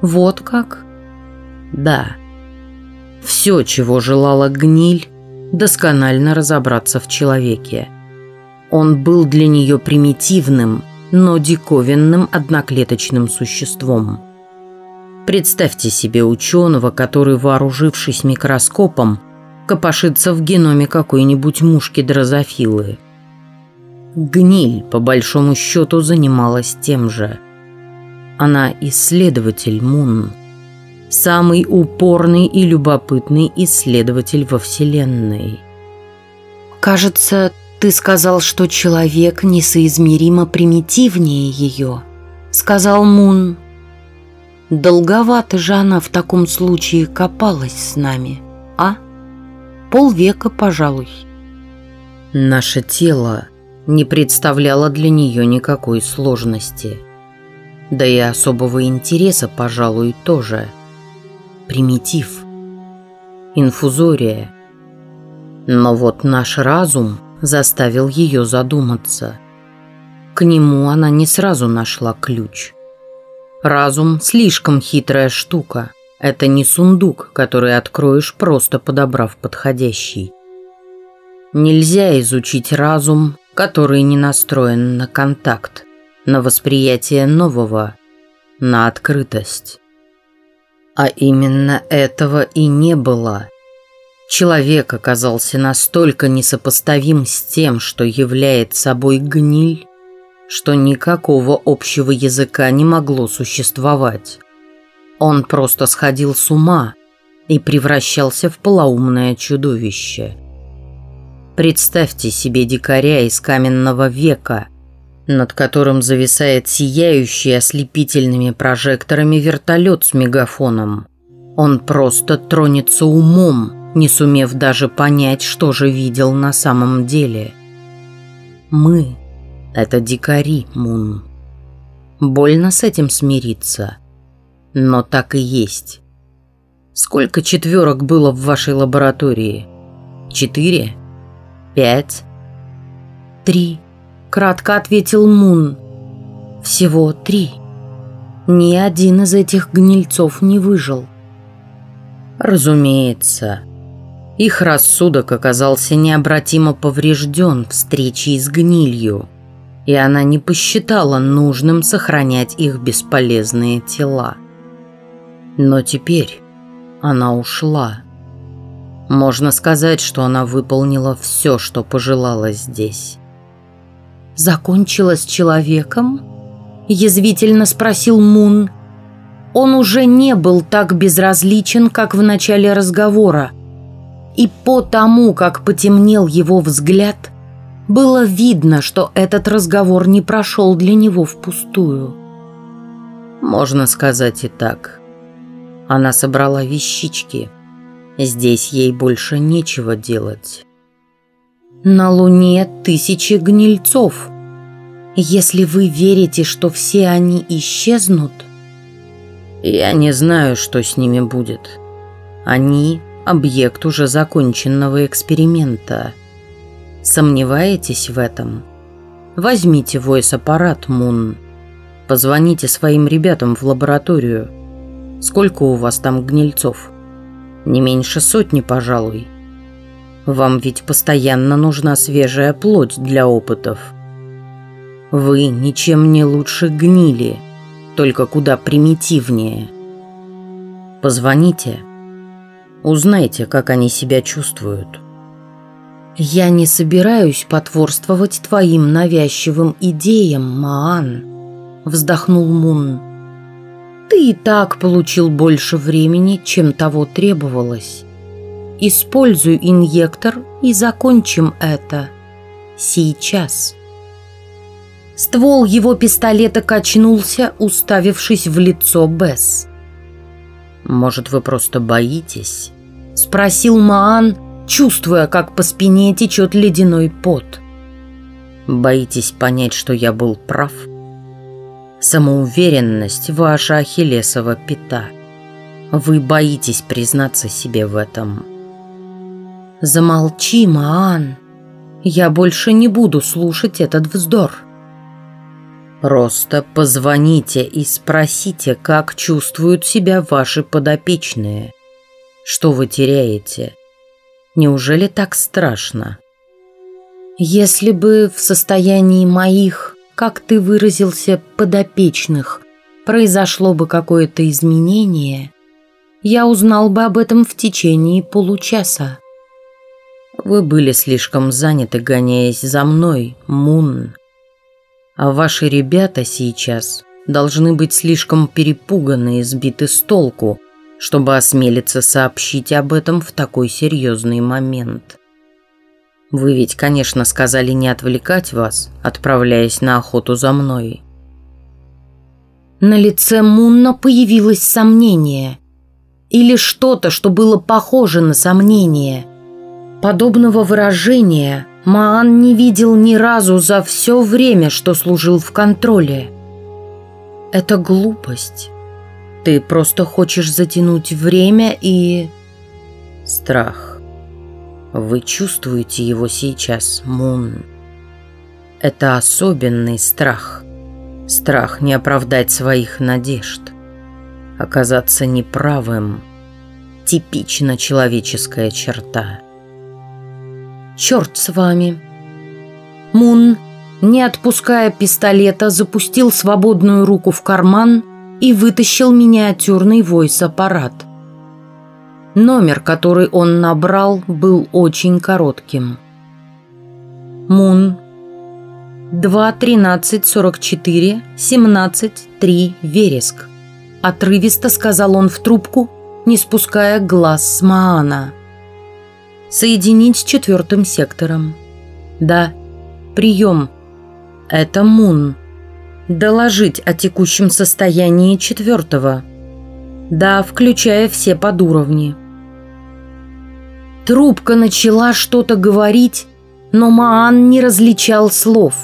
Вот как? Да. Все, чего желала гниль, досконально разобраться в человеке. Он был для нее примитивным, но диковинным одноклеточным существом – Представьте себе ученого, который, вооружившись микроскопом, копошится в геноме какой-нибудь мушки дрозофилы. Гниль, по большому счету, занималась тем же. Она исследователь Мун. Самый упорный и любопытный исследователь во Вселенной. «Кажется, ты сказал, что человек несоизмеримо примитивнее ее», — сказал Мун. Долговато же она в таком случае копалась с нами, а? Полвека, пожалуй. Наше тело не представляло для нее никакой сложности. Да и особого интереса, пожалуй, тоже. Примитив. Инфузория. Но вот наш разум заставил ее задуматься. К нему она не сразу нашла ключ – Разум – слишком хитрая штука. Это не сундук, который откроешь, просто подобрав подходящий. Нельзя изучить разум, который не настроен на контакт, на восприятие нового, на открытость. А именно этого и не было. Человек оказался настолько несопоставим с тем, что являет собой гниль, что никакого общего языка не могло существовать. Он просто сходил с ума и превращался в полоумное чудовище. Представьте себе дикаря из каменного века, над которым зависает сияющий ослепительными прожекторами вертолет с мегафоном. Он просто тронется умом, не сумев даже понять, что же видел на самом деле. Мы — это дикари, Мун. Больно с этим смириться, но так и есть. Сколько четверок было в вашей лаборатории? Четыре? Пять? Три. Кратко ответил Мун. Всего три. Ни один из этих гнильцов не выжил. Разумеется. Их рассудок оказался необратимо поврежден встречей с гнилью, и она не посчитала нужным сохранять их бесполезные тела. Но теперь она ушла. Можно сказать, что она выполнила все, что пожелала здесь. «Закончила с человеком?» – язвительно спросил Мун. Он уже не был так безразличен, как в начале разговора. И по тому, как потемнел его взгляд, было видно, что этот разговор не прошел для него впустую. Можно сказать и так. Она собрала вещички. Здесь ей больше нечего делать. На Луне тысячи гнильцов. Если вы верите, что все они исчезнут... Я не знаю, что с ними будет. Они – объект уже законченного эксперимента. Сомневаетесь в этом? Возьмите войс-аппарат, Мун. Позвоните своим ребятам в лабораторию – Сколько у вас там гнильцов? Не меньше сотни, пожалуй. Вам ведь постоянно нужна свежая плоть для опытов. Вы ничем не лучше гнили, только куда примитивнее. Позвоните. Узнайте, как они себя чувствуют. Я не собираюсь потворствовать твоим навязчивым идеям, Маан, вздохнул Мун. Ты и так получил больше времени, чем того требовалось. Используй инъектор и закончим это. Сейчас. Ствол его пистолета качнулся, уставившись в лицо Бесс. «Может, вы просто боитесь?» – спросил Маан, чувствуя, как по спине течет ледяной пот. «Боитесь понять, что я был прав?» Самоуверенность – ваша ахиллесова пята. Вы боитесь признаться себе в этом. Замолчи, Маан. Я больше не буду слушать этот вздор. Просто позвоните и спросите, как чувствуют себя ваши подопечные. Что вы теряете? Неужели так страшно? Если бы в состоянии моих как ты выразился, подопечных, произошло бы какое-то изменение, я узнал бы об этом в течение получаса. Вы были слишком заняты, гоняясь за мной, Мун. А ваши ребята сейчас должны быть слишком перепуганы и сбиты с толку, чтобы осмелиться сообщить об этом в такой серьезный момент. Вы ведь, конечно, сказали не отвлекать вас, отправляясь на охоту за мной. На лице Мунна появилось сомнение. Или что-то, что было похоже на сомнение. Подобного выражения Маан не видел ни разу за все время, что служил в контроле. Это глупость. Ты просто хочешь затянуть время и... Страх. Вы чувствуете его сейчас, Мун. Это особенный страх. Страх не оправдать своих надежд. Оказаться неправым. Типично человеческая черта. Черт с вами. Мун, не отпуская пистолета, запустил свободную руку в карман и вытащил миниатюрный войс-аппарат – Номер, который он набрал, был очень коротким. Мун 2-13-44-17-3 Вереск. Отрывисто сказал он в трубку, не спуская глаз с Маана. Соединить с четвертым сектором. Да, прием. Это Мун. Доложить о текущем состоянии четвертого. Да, включая все подуровни. Трубка начала что-то говорить, но Маан не различал слов.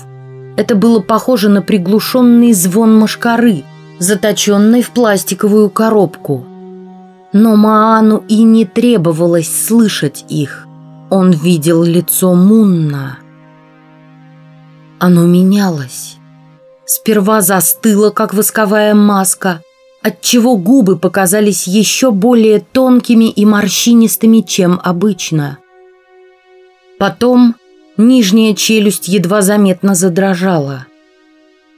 Это было похоже на приглушенный звон машкары, заточенной в пластиковую коробку. Но Маану и не требовалось слышать их. Он видел лицо Мунна. Оно менялось. Сперва застыло, как восковая маска, отчего губы показались еще более тонкими и морщинистыми, чем обычно. Потом нижняя челюсть едва заметно задрожала.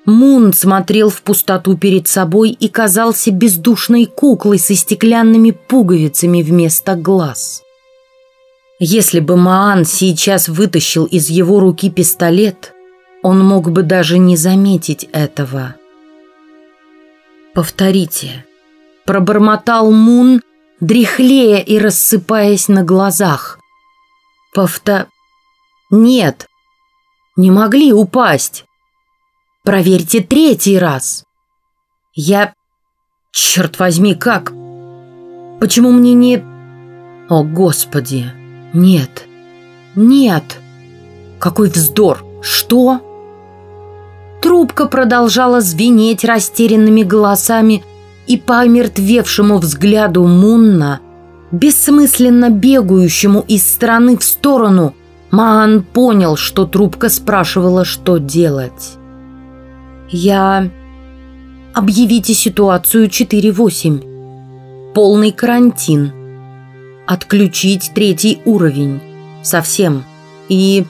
Мун смотрел в пустоту перед собой и казался бездушной куклой со стеклянными пуговицами вместо глаз. Если бы Маан сейчас вытащил из его руки пистолет, он мог бы даже не заметить этого. «Повторите», – пробормотал Мун, дряхлея и рассыпаясь на глазах. «Повто...» «Нет, не могли упасть. Проверьте третий раз». «Я... Черт возьми, как? Почему мне не...» «О, Господи! Нет! Нет! Какой вздор! Что?» Трубка продолжала звенеть растерянными голосами, и по омертвевшему взгляду Мунна, бессмысленно бегающему из стороны в сторону, Маан понял, что трубка спрашивала, что делать. «Я... Объявите ситуацию 4.8. Полный карантин. Отключить третий уровень. Совсем. И...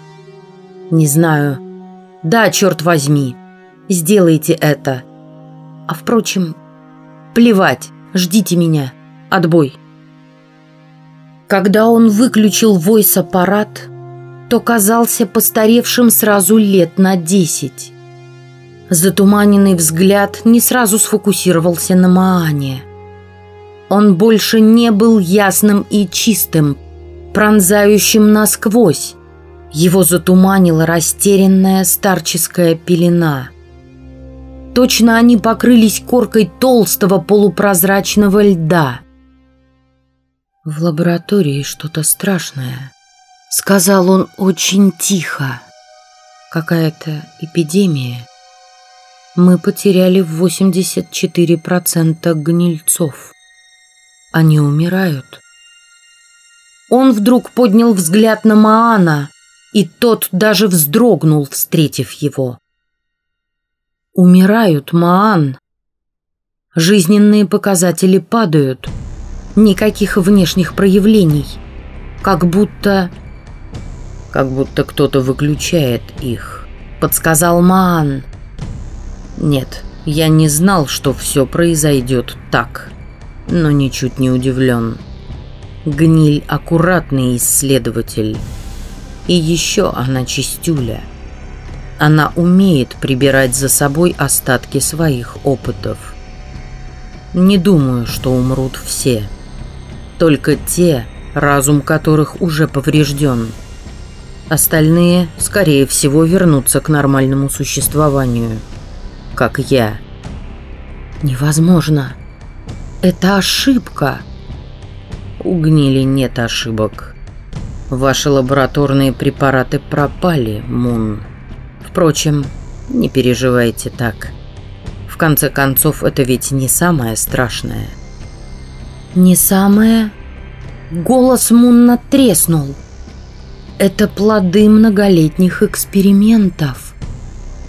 Не знаю. Да, черт возьми. Сделайте это. А впрочем, плевать, ждите меня. Отбой. Когда он выключил войс-аппарат, то казался постаревшим сразу лет на десять. Затуманенный взгляд не сразу сфокусировался на Маане. Он больше не был ясным и чистым, пронзающим насквозь. Его затуманила растерянная старческая пелена – Точно они покрылись коркой толстого полупрозрачного льда. «В лаборатории что-то страшное», — сказал он очень тихо. «Какая-то эпидемия. Мы потеряли 84% гнильцов. Они умирают». Он вдруг поднял взгляд на Маана, и тот даже вздрогнул, встретив его. Умирают, Маан. Жизненные показатели падают. Никаких внешних проявлений. Как будто... Как будто кто-то выключает их. Подсказал Маан. Нет, я не знал, что все произойдет так. Но ничуть не удивлен. Гниль аккуратный исследователь. И еще она чистюля. Она умеет прибирать за собой остатки своих опытов. Не думаю, что умрут все. Только те, разум которых уже поврежден. Остальные, скорее всего, вернутся к нормальному существованию. Как я. Невозможно. Это ошибка. У гнили нет ошибок. Ваши лабораторные препараты пропали, Мун. Впрочем, не переживайте так. В конце концов, это ведь не самое страшное. Не самое? Голос Мунна треснул. Это плоды многолетних экспериментов.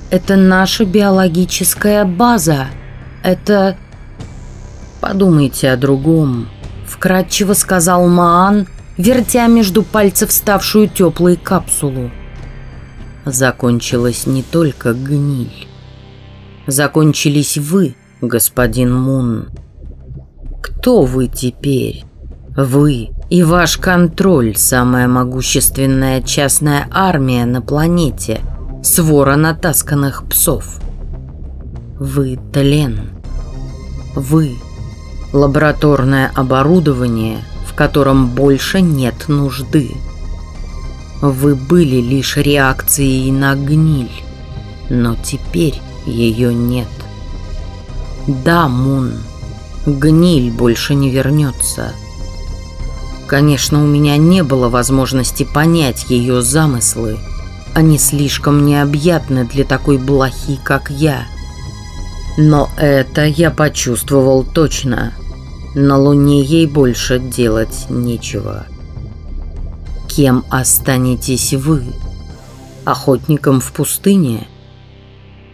Это наша биологическая база. Это... Подумайте о другом. Вкратчиво сказал Маан, вертя между пальцев ставшую теплой капсулу закончилась не только гниль. Закончились вы, господин Мун. Кто вы теперь? Вы и ваш контроль – самая могущественная частная армия на планете, свора натасканных псов. Вы – тлен. Вы – лабораторное оборудование, в котором больше нет нужды. Вы были лишь реакцией на гниль, но теперь ее нет. Да, Мун, гниль больше не вернется. Конечно, у меня не было возможности понять ее замыслы. Они слишком необъятны для такой блохи, как я. Но это я почувствовал точно. На Луне ей больше делать нечего. Кем останетесь вы? Охотником в пустыне?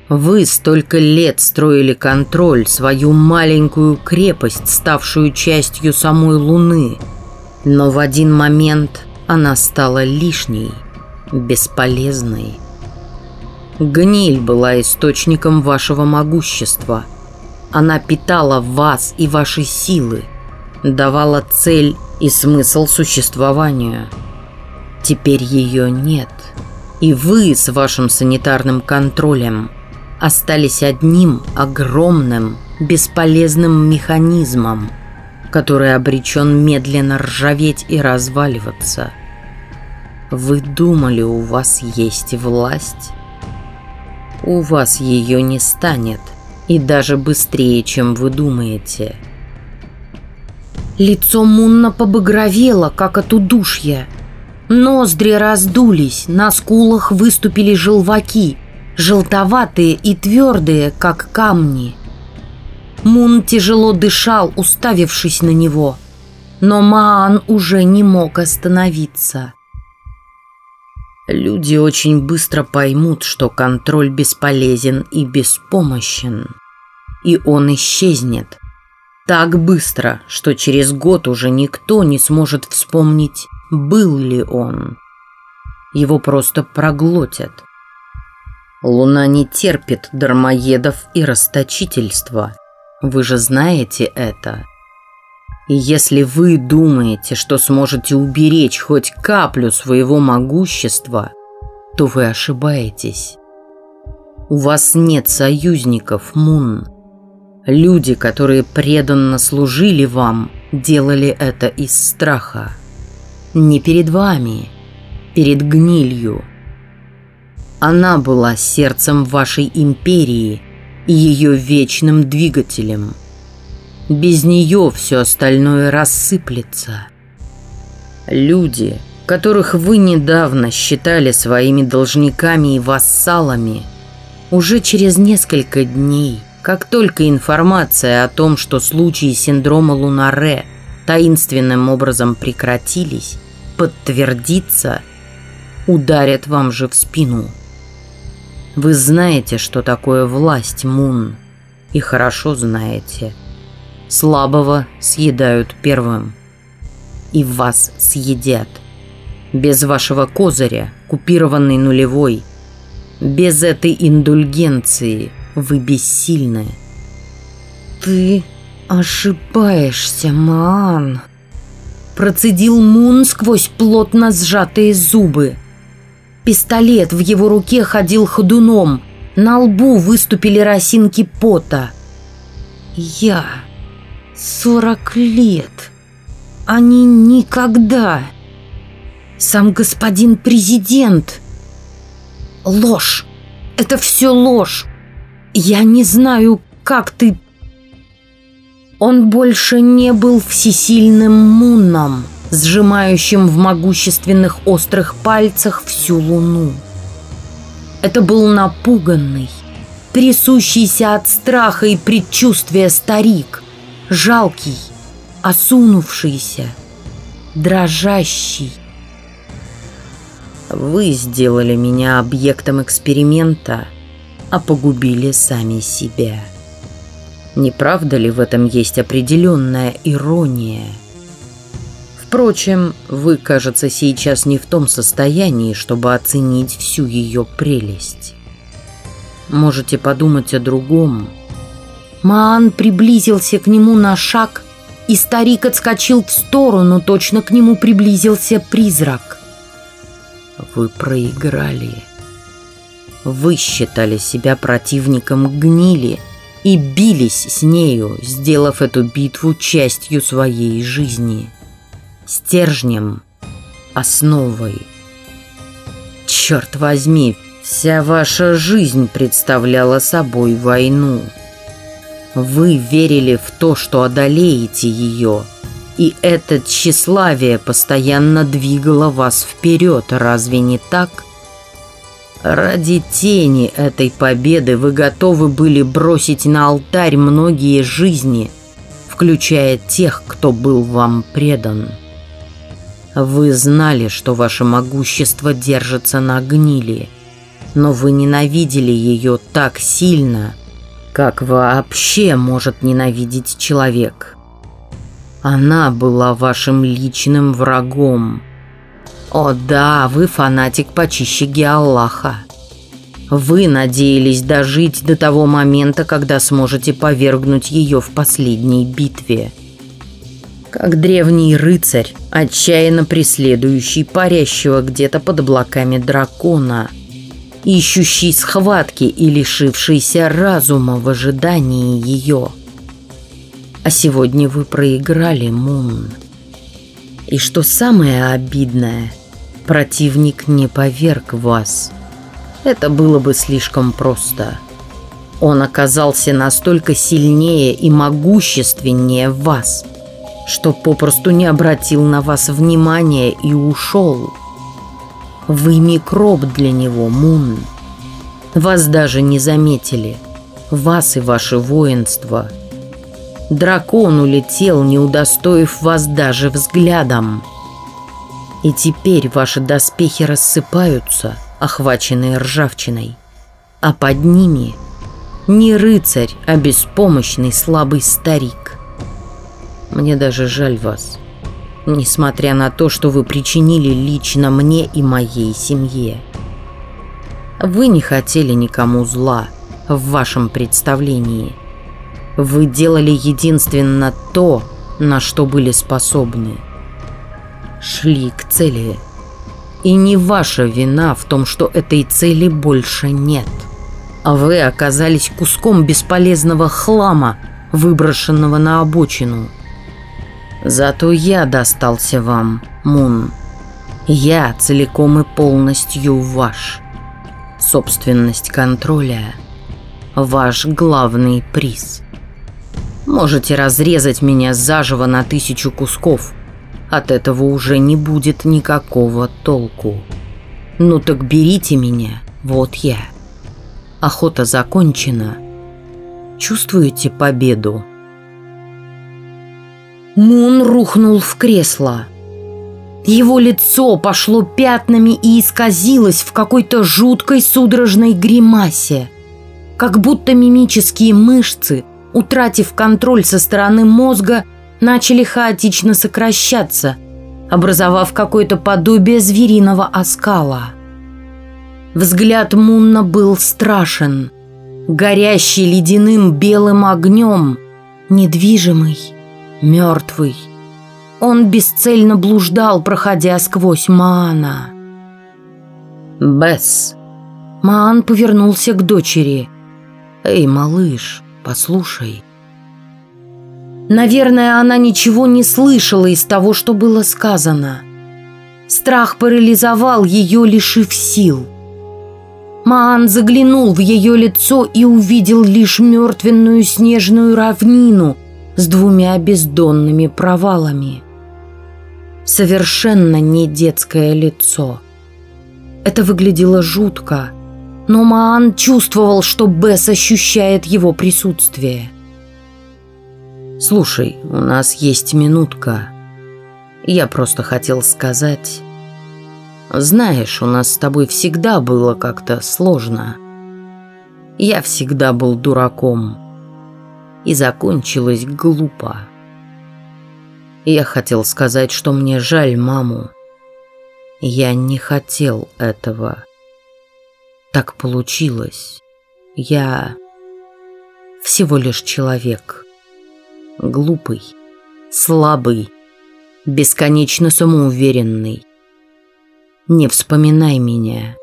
Вы столько лет строили контроль, свою маленькую крепость, ставшую частью самой Луны. Но в один момент она стала лишней, бесполезной. Гниль была источником вашего могущества. Она питала вас и ваши силы, давала цель и смысл существованию. Теперь ее нет. И вы с вашим санитарным контролем остались одним огромным, бесполезным механизмом, который обречен медленно ржаветь и разваливаться. Вы думали, у вас есть власть? У вас ее не станет, и даже быстрее, чем вы думаете. Лицо Мунна побагровело, как от удушья. Ноздри раздулись, на скулах выступили желваки, желтоватые и твердые, как камни. Мун тяжело дышал, уставившись на него, но Маан уже не мог остановиться. Люди очень быстро поймут, что контроль бесполезен и беспомощен. И он исчезнет. Так быстро, что через год уже никто не сможет вспомнить, был ли он. Его просто проглотят. Луна не терпит дармоедов и расточительства. Вы же знаете это. И если вы думаете, что сможете уберечь хоть каплю своего могущества, то вы ошибаетесь. У вас нет союзников, Мун. Люди, которые преданно служили вам, делали это из страха. Не перед вами, перед гнилью. Она была сердцем вашей империи и ее вечным двигателем. Без нее все остальное рассыплется. Люди, которых вы недавно считали своими должниками и вассалами, уже через несколько дней, как только информация о том, что случаи синдрома Лунаре таинственным образом прекратились, подтвердится, ударят вам же в спину. Вы знаете, что такое власть, Мун, и хорошо знаете. Слабого съедают первым. И вас съедят. Без вашего козыря, купированный нулевой, без этой индульгенции вы бессильны. Ты ошибаешься, Маан. Процедил Мун сквозь плотно сжатые зубы. Пистолет в его руке ходил ходуном. На лбу выступили росинки пота. Я... Сорок лет. Они никогда... Сам господин президент... Ложь. Это все ложь. Я не знаю, как ты он больше не был всесильным Мунном, сжимающим в могущественных острых пальцах всю луну. Это был напуганный, трясущийся от страха и предчувствия старик, жалкий, осунувшийся, дрожащий. Вы сделали меня объектом эксперимента, а погубили сами себя. Не правда ли в этом есть определенная ирония? Впрочем, вы, кажется, сейчас не в том состоянии, чтобы оценить всю ее прелесть. Можете подумать о другом. Маан приблизился к нему на шаг, и старик отскочил в сторону, точно к нему приблизился призрак. Вы проиграли. Вы считали себя противником гнили – и бились с нею, сделав эту битву частью своей жизни, стержнем, основой. Черт возьми, вся ваша жизнь представляла собой войну. Вы верили в то, что одолеете ее, и это тщеславие постоянно двигало вас вперед, разве не так? Ради тени этой победы вы готовы были бросить на алтарь многие жизни, включая тех, кто был вам предан. Вы знали, что ваше могущество держится на гнили, но вы ненавидели ее так сильно, как вообще может ненавидеть человек. Она была вашим личным врагом. О да, вы фанатик почище Геаллаха. Вы надеялись дожить до того момента, когда сможете повергнуть ее в последней битве – как древний рыцарь, отчаянно преследующий парящего где-то под облаками дракона, ищущий схватки и лишившийся разума в ожидании ее. А сегодня вы проиграли, Мун. И что самое обидное, противник не поверг вас. Это было бы слишком просто. Он оказался настолько сильнее и могущественнее вас – что попросту не обратил на вас внимания и ушел. Вы микроб для него, Мун. Вас даже не заметили. Вас и ваше воинство. Дракон улетел, не удостоив вас даже взглядом. И теперь ваши доспехи рассыпаются, охваченные ржавчиной. А под ними не рыцарь, а беспомощный слабый старик. Мне даже жаль вас. Несмотря на то, что вы причинили лично мне и моей семье. Вы не хотели никому зла в вашем представлении. Вы делали единственно то, на что были способны. Шли к цели. И не ваша вина в том, что этой цели больше нет. А вы оказались куском бесполезного хлама, выброшенного на обочину – Зато я достался вам, Мун. Я целиком и полностью ваш. Собственность контроля – ваш главный приз. Можете разрезать меня заживо на тысячу кусков. От этого уже не будет никакого толку. Ну так берите меня, вот я. Охота закончена. Чувствуете победу? Мун рухнул в кресло. Его лицо пошло пятнами и исказилось в какой-то жуткой судорожной гримасе. Как будто мимические мышцы, утратив контроль со стороны мозга, начали хаотично сокращаться, образовав какое-то подобие звериного оскала. Взгляд Мунна был страшен, горящий ледяным белым огнем, недвижимый мертвый. Он бесцельно блуждал, проходя сквозь Маана. «Бесс!» Маан повернулся к дочери. «Эй, малыш, послушай». Наверное, она ничего не слышала из того, что было сказано. Страх парализовал ее, лишив сил. Маан заглянул в ее лицо и увидел лишь мертвенную снежную равнину, с двумя бездонными провалами. Совершенно не детское лицо. Это выглядело жутко, но Маан чувствовал, что Бесс ощущает его присутствие. «Слушай, у нас есть минутка. Я просто хотел сказать... Знаешь, у нас с тобой всегда было как-то сложно. Я всегда был дураком» и закончилось глупо. Я хотел сказать, что мне жаль маму. Я не хотел этого. Так получилось. Я всего лишь человек. Глупый, слабый, бесконечно самоуверенный. Не вспоминай меня.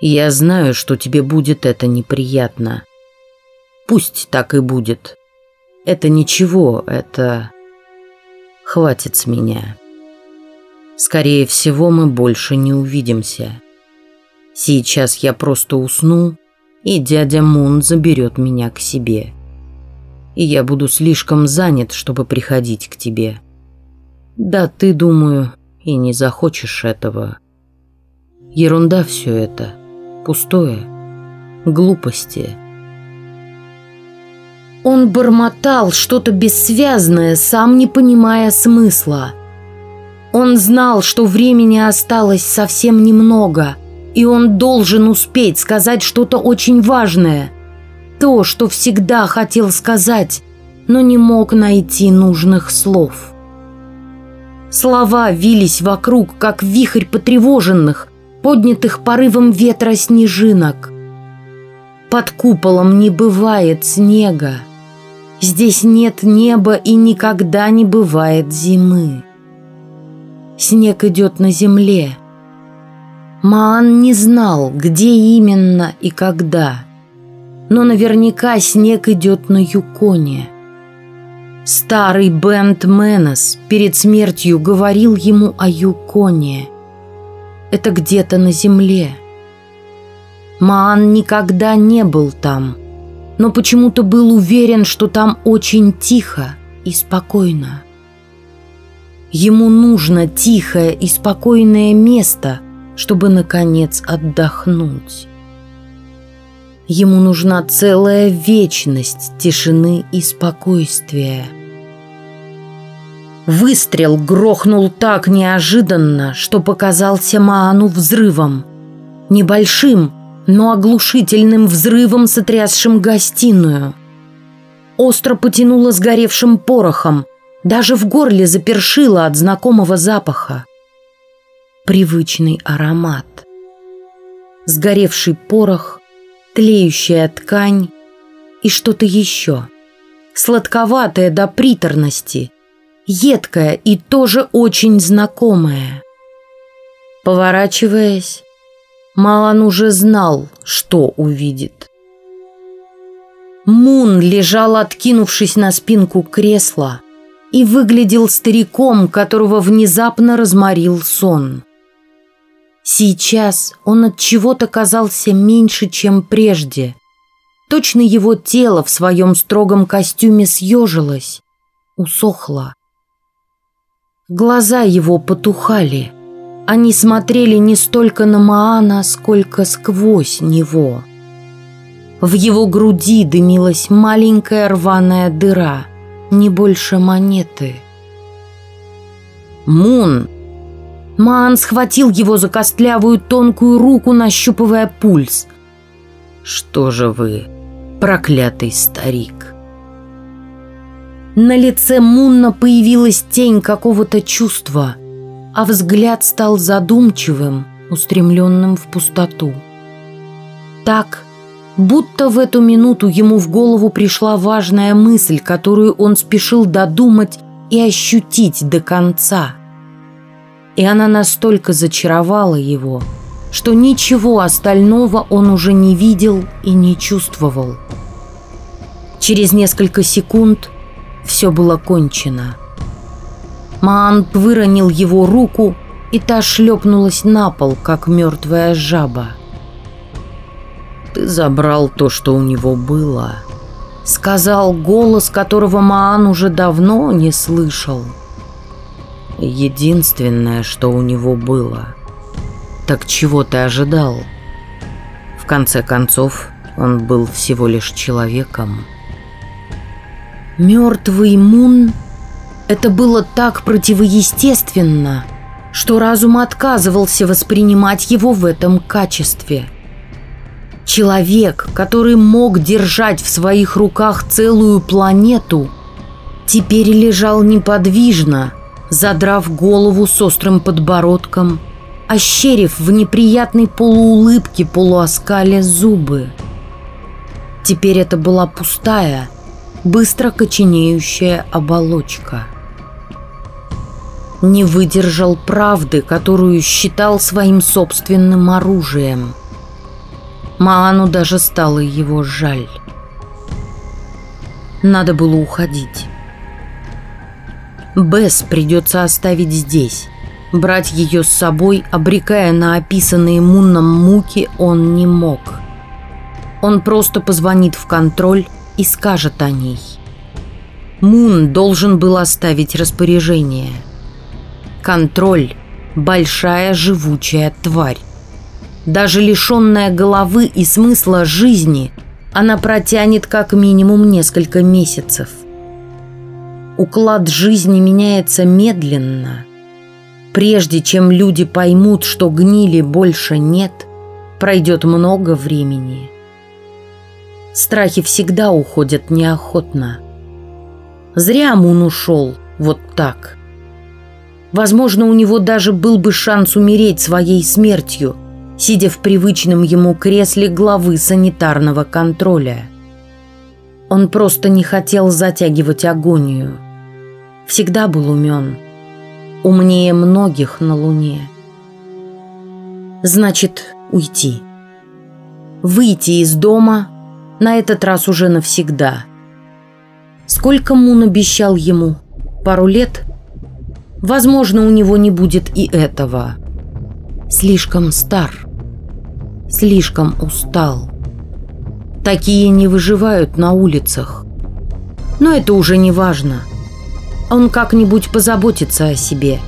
Я знаю, что тебе будет это неприятно. Пусть так и будет. Это ничего, это... Хватит с меня. Скорее всего, мы больше не увидимся. Сейчас я просто усну, и дядя Мун заберет меня к себе. И я буду слишком занят, чтобы приходить к тебе. Да ты, думаю, и не захочешь этого. Ерунда все это, пустое, глупости. Он бормотал что-то бессвязное, сам не понимая смысла. Он знал, что времени осталось совсем немного, и он должен успеть сказать что-то очень важное. То, что всегда хотел сказать, но не мог найти нужных слов. Слова вились вокруг, как вихрь потревоженных, поднятых порывом ветра снежинок. Под куполом не бывает снега. Здесь нет неба и никогда не бывает зимы. Снег идет на земле. Маан не знал, где именно и когда. Но наверняка снег идет на Юконе. Старый Бент Менес перед смертью говорил ему о Юконе. Это где-то на земле. Маан никогда не был там – но почему-то был уверен, что там очень тихо и спокойно. Ему нужно тихое и спокойное место, чтобы, наконец, отдохнуть. Ему нужна целая вечность тишины и спокойствия. Выстрел грохнул так неожиданно, что показался Маану взрывом. Небольшим, но оглушительным взрывом, сотрясшим гостиную. Остро потянуло сгоревшим порохом, даже в горле запершило от знакомого запаха. Привычный аромат. Сгоревший порох, тлеющая ткань и что-то еще. Сладковатое до приторности, едкое и тоже очень знакомое. Поворачиваясь, Малан уже знал, что увидит. Мун лежал, откинувшись на спинку кресла, и выглядел стариком, которого внезапно разморил сон. Сейчас он от чего-то казался меньше, чем прежде. Точно его тело в своем строгом костюме съежилось, усохло. Глаза его потухали – они смотрели не столько на Маана, сколько сквозь него. В его груди дымилась маленькая рваная дыра, не больше монеты. «Мун!» Маан схватил его за костлявую тонкую руку, нащупывая пульс. «Что же вы, проклятый старик!» На лице Мунна появилась тень какого-то чувства – а взгляд стал задумчивым, устремленным в пустоту. Так, будто в эту минуту ему в голову пришла важная мысль, которую он спешил додумать и ощутить до конца. И она настолько зачаровала его, что ничего остального он уже не видел и не чувствовал. Через несколько секунд все было кончено. Маант выронил его руку, и та шлепнулась на пол, как мертвая жаба. «Ты забрал то, что у него было», — сказал голос, которого Маан уже давно не слышал. «Единственное, что у него было. Так чего ты ожидал? В конце концов, он был всего лишь человеком». Мертвый Мун это было так противоестественно, что разум отказывался воспринимать его в этом качестве. Человек, который мог держать в своих руках целую планету, теперь лежал неподвижно, задрав голову с острым подбородком, ощерив в неприятной полуулыбке полуоскале зубы. Теперь это была пустая, быстро коченеющая оболочка – не выдержал правды, которую считал своим собственным оружием. Маану даже стало его жаль. Надо было уходить. Бесс придется оставить здесь. Брать ее с собой, обрекая на описанные Мунном муки, он не мог. Он просто позвонит в контроль и скажет о ней. Мун должен был оставить распоряжение. Контроль – большая живучая тварь. Даже лишенная головы и смысла жизни, она протянет как минимум несколько месяцев. Уклад жизни меняется медленно. Прежде чем люди поймут, что гнили больше нет, пройдет много времени. Страхи всегда уходят неохотно. Зря Мун ушел вот так. Возможно, у него даже был бы шанс умереть своей смертью, сидя в привычном ему кресле главы санитарного контроля. Он просто не хотел затягивать агонию. Всегда был умен. Умнее многих на Луне. Значит, уйти. Выйти из дома – на этот раз уже навсегда. Сколько Мун обещал ему? Пару лет? Возможно, у него не будет и этого. Слишком стар. Слишком устал. Такие не выживают на улицах. Но это уже не важно. Он как-нибудь позаботится о себе.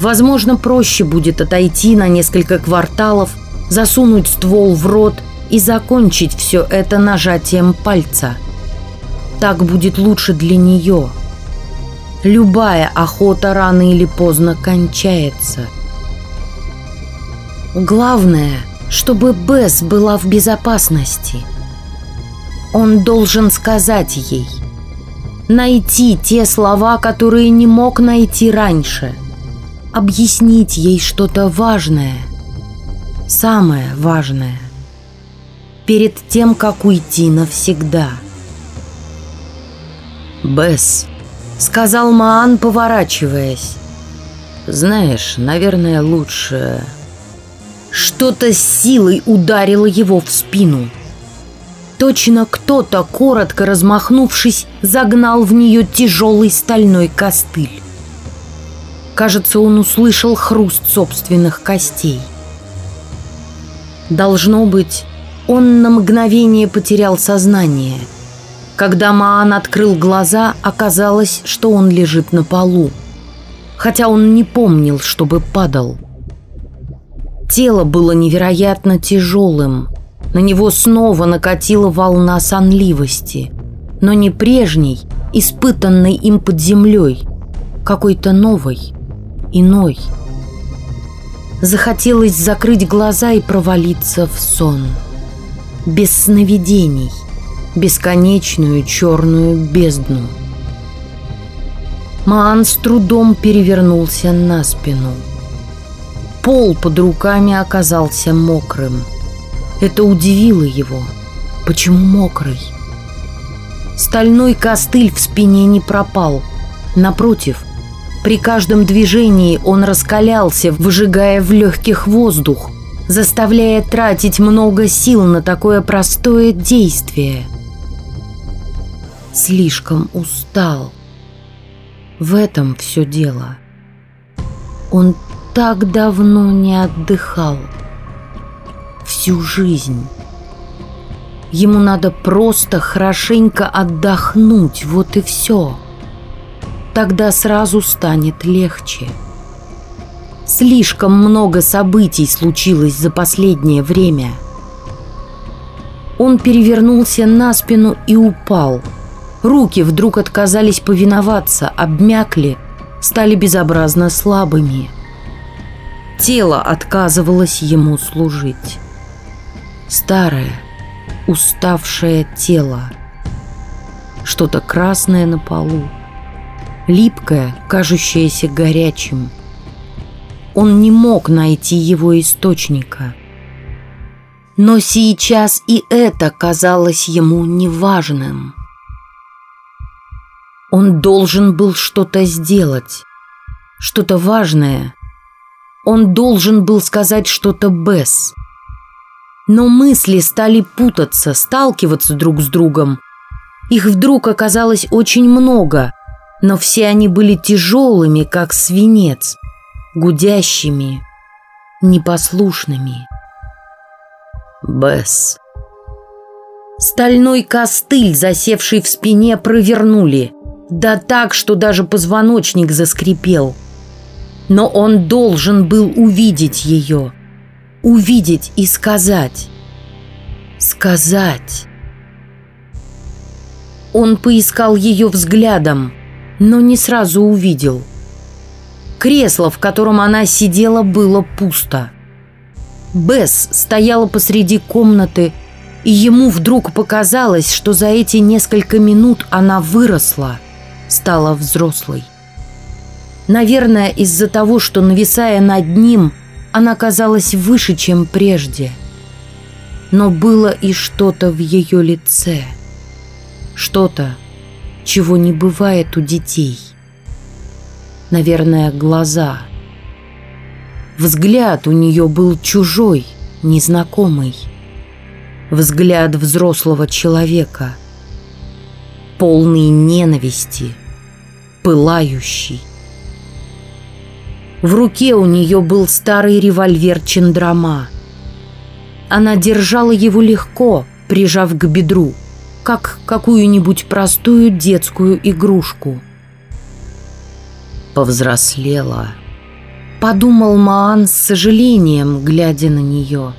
Возможно, проще будет отойти на несколько кварталов, засунуть ствол в рот – и закончить все это нажатием пальца. Так будет лучше для нее. Любая охота рано или поздно кончается. Главное, чтобы Бесс была в безопасности. Он должен сказать ей. Найти те слова, которые не мог найти раньше. Объяснить ей что-то важное. Самое важное перед тем, как уйти навсегда. «Бесс», — сказал Маан, поворачиваясь. «Знаешь, наверное, лучше...» Что-то с силой ударило его в спину. Точно кто-то, коротко размахнувшись, загнал в нее тяжелый стальной костыль. Кажется, он услышал хруст собственных костей. Должно быть, он на мгновение потерял сознание. Когда Маан открыл глаза, оказалось, что он лежит на полу. Хотя он не помнил, чтобы падал. Тело было невероятно тяжелым. На него снова накатила волна сонливости. Но не прежней, испытанной им под землей. Какой-то новой, иной. Захотелось закрыть глаза и провалиться в сон без сновидений, бесконечную черную бездну. Маан с трудом перевернулся на спину. Пол под руками оказался мокрым. Это удивило его. Почему мокрый? Стальной костыль в спине не пропал. Напротив, при каждом движении он раскалялся, выжигая в легких воздух, заставляя тратить много сил на такое простое действие. Слишком устал. В этом все дело. Он так давно не отдыхал. Всю жизнь. Ему надо просто хорошенько отдохнуть, вот и все. Тогда сразу станет легче. Слишком много событий случилось за последнее время. Он перевернулся на спину и упал. Руки вдруг отказались повиноваться, обмякли, стали безобразно слабыми. Тело отказывалось ему служить. Старое, уставшее тело. Что-то красное на полу. Липкое, кажущееся горячим – он не мог найти его источника. Но сейчас и это казалось ему неважным. Он должен был что-то сделать, что-то важное. Он должен был сказать что-то Бесс. Но мысли стали путаться, сталкиваться друг с другом. Их вдруг оказалось очень много, но все они были тяжелыми, как свинец – гудящими, непослушными. Бесс. Стальной костыль, засевший в спине, провернули. Да так, что даже позвоночник заскрипел. Но он должен был увидеть ее. Увидеть и сказать. Сказать. Он поискал ее взглядом, но не сразу увидел. Кресло, в котором она сидела, было пусто. Бесс стояла посреди комнаты, и ему вдруг показалось, что за эти несколько минут она выросла, стала взрослой. Наверное, из-за того, что, нависая над ним, она казалась выше, чем прежде. Но было и что-то в ее лице. Что-то, чего не бывает у детей. Наверное, глаза. Взгляд у нее был чужой, незнакомый. Взгляд взрослого человека. Полный ненависти, пылающий. В руке у нее был старый револьвер Чендрама. Она держала его легко, прижав к бедру, как какую-нибудь простую детскую игрушку. Повзрослела. Подумал Маан с сожалением, глядя на нее.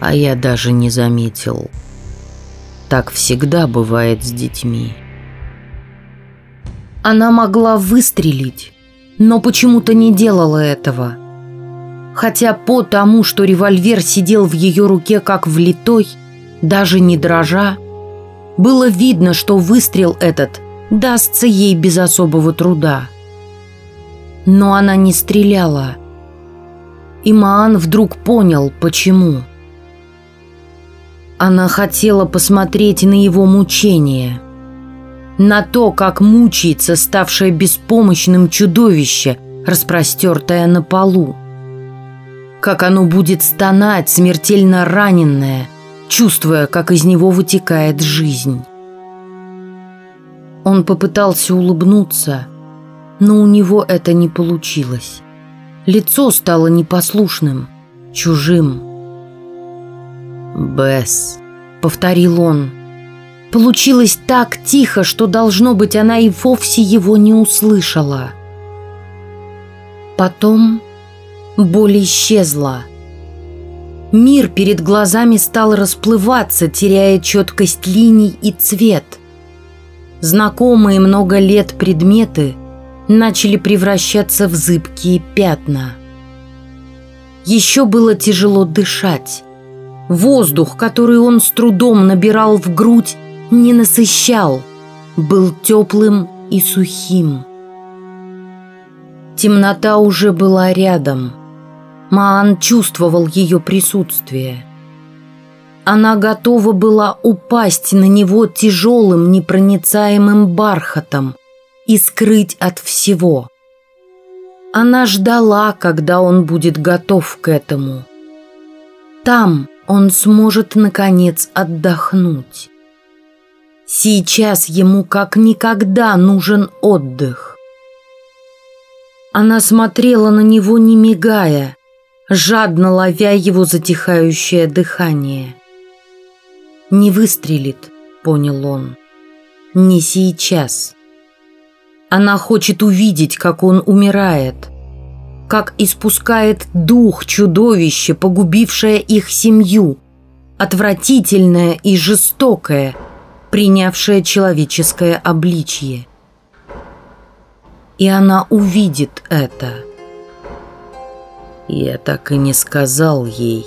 А я даже не заметил. Так всегда бывает с детьми. Она могла выстрелить, но почему-то не делала этого. Хотя по тому, что револьвер сидел в ее руке как влитой, даже не дрожа, было видно, что выстрел этот дастся ей без особого труда. Но она не стреляла. И Маан вдруг понял, почему. Она хотела посмотреть на его мучение – на то, как мучается ставшее беспомощным чудовище, распростертое на полу. Как оно будет стонать, смертельно раненное, чувствуя, как из него вытекает жизнь. Он попытался улыбнуться, но у него это не получилось. Лицо стало непослушным, чужим. «Бесс», — повторил он, — Получилось так тихо, что, должно быть, она и вовсе его не услышала. Потом боль исчезла. Мир перед глазами стал расплываться, теряя четкость линий и цвет. Знакомые много лет предметы начали превращаться в зыбкие пятна. Еще было тяжело дышать. Воздух, который он с трудом набирал в грудь, не насыщал, был теплым и сухим. Темнота уже была рядом. Маан чувствовал ее присутствие. Она готова была упасть на него тяжелым непроницаемым бархатом и скрыть от всего. Она ждала, когда он будет готов к этому. Там он сможет, наконец, отдохнуть. Сейчас ему как никогда нужен отдых. Она смотрела на него, не мигая, жадно ловя его затихающее дыхание. «Не выстрелит», — понял он. «Не сейчас». Она хочет увидеть, как он умирает, как испускает дух чудовище, погубившее их семью, отвратительное и жестокое — принявшая человеческое обличье. И она увидит это. Я так и не сказал ей.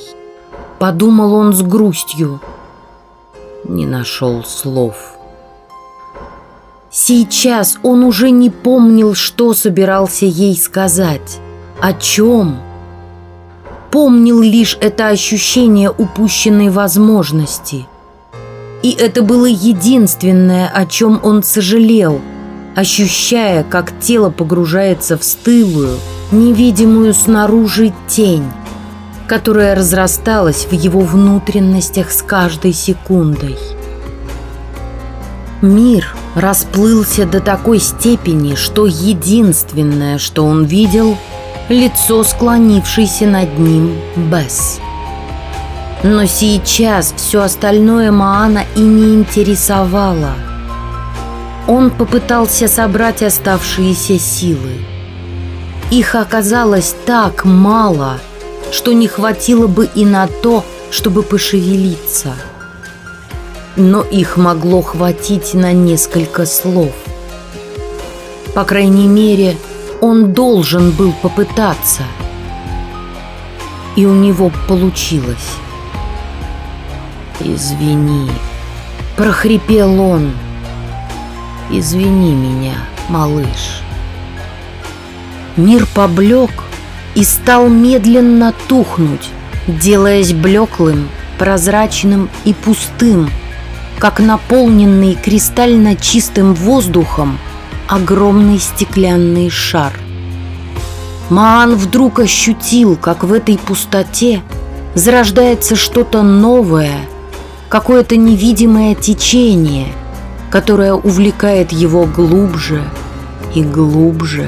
Подумал он с грустью. Не нашел слов. Сейчас он уже не помнил, что собирался ей сказать. О чем? Помнил лишь это ощущение упущенной возможности – и это было единственное, о чем он сожалел, ощущая, как тело погружается в стылую, невидимую снаружи тень, которая разрасталась в его внутренностях с каждой секундой. Мир расплылся до такой степени, что единственное, что он видел, лицо склонившейся над ним Бесс. Но сейчас все остальное Маана и не интересовало. Он попытался собрать оставшиеся силы. Их оказалось так мало, что не хватило бы и на то, чтобы пошевелиться. Но их могло хватить на несколько слов. По крайней мере, он должен был попытаться. И у него получилось. «Извини», — прохрипел он. «Извини меня, малыш». Мир поблек и стал медленно тухнуть, делаясь блеклым, прозрачным и пустым, как наполненный кристально чистым воздухом огромный стеклянный шар. Маан вдруг ощутил, как в этой пустоте зарождается что-то новое, какое-то невидимое течение, которое увлекает его глубже и глубже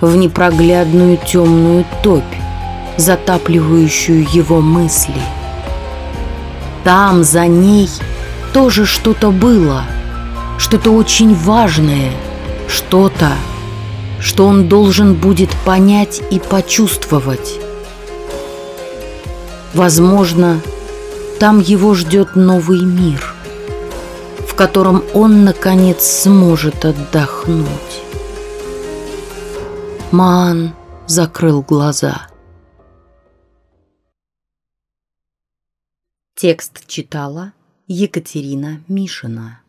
в непроглядную темную топь, затапливающую его мысли. Там, за ней, тоже что-то было, что-то очень важное, что-то, что он должен будет понять и почувствовать. Возможно, там его ждет новый мир, в котором он, наконец, сможет отдохнуть. Маан закрыл глаза. Текст читала Екатерина Мишина.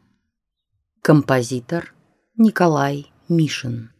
Композитор Николай Мишин.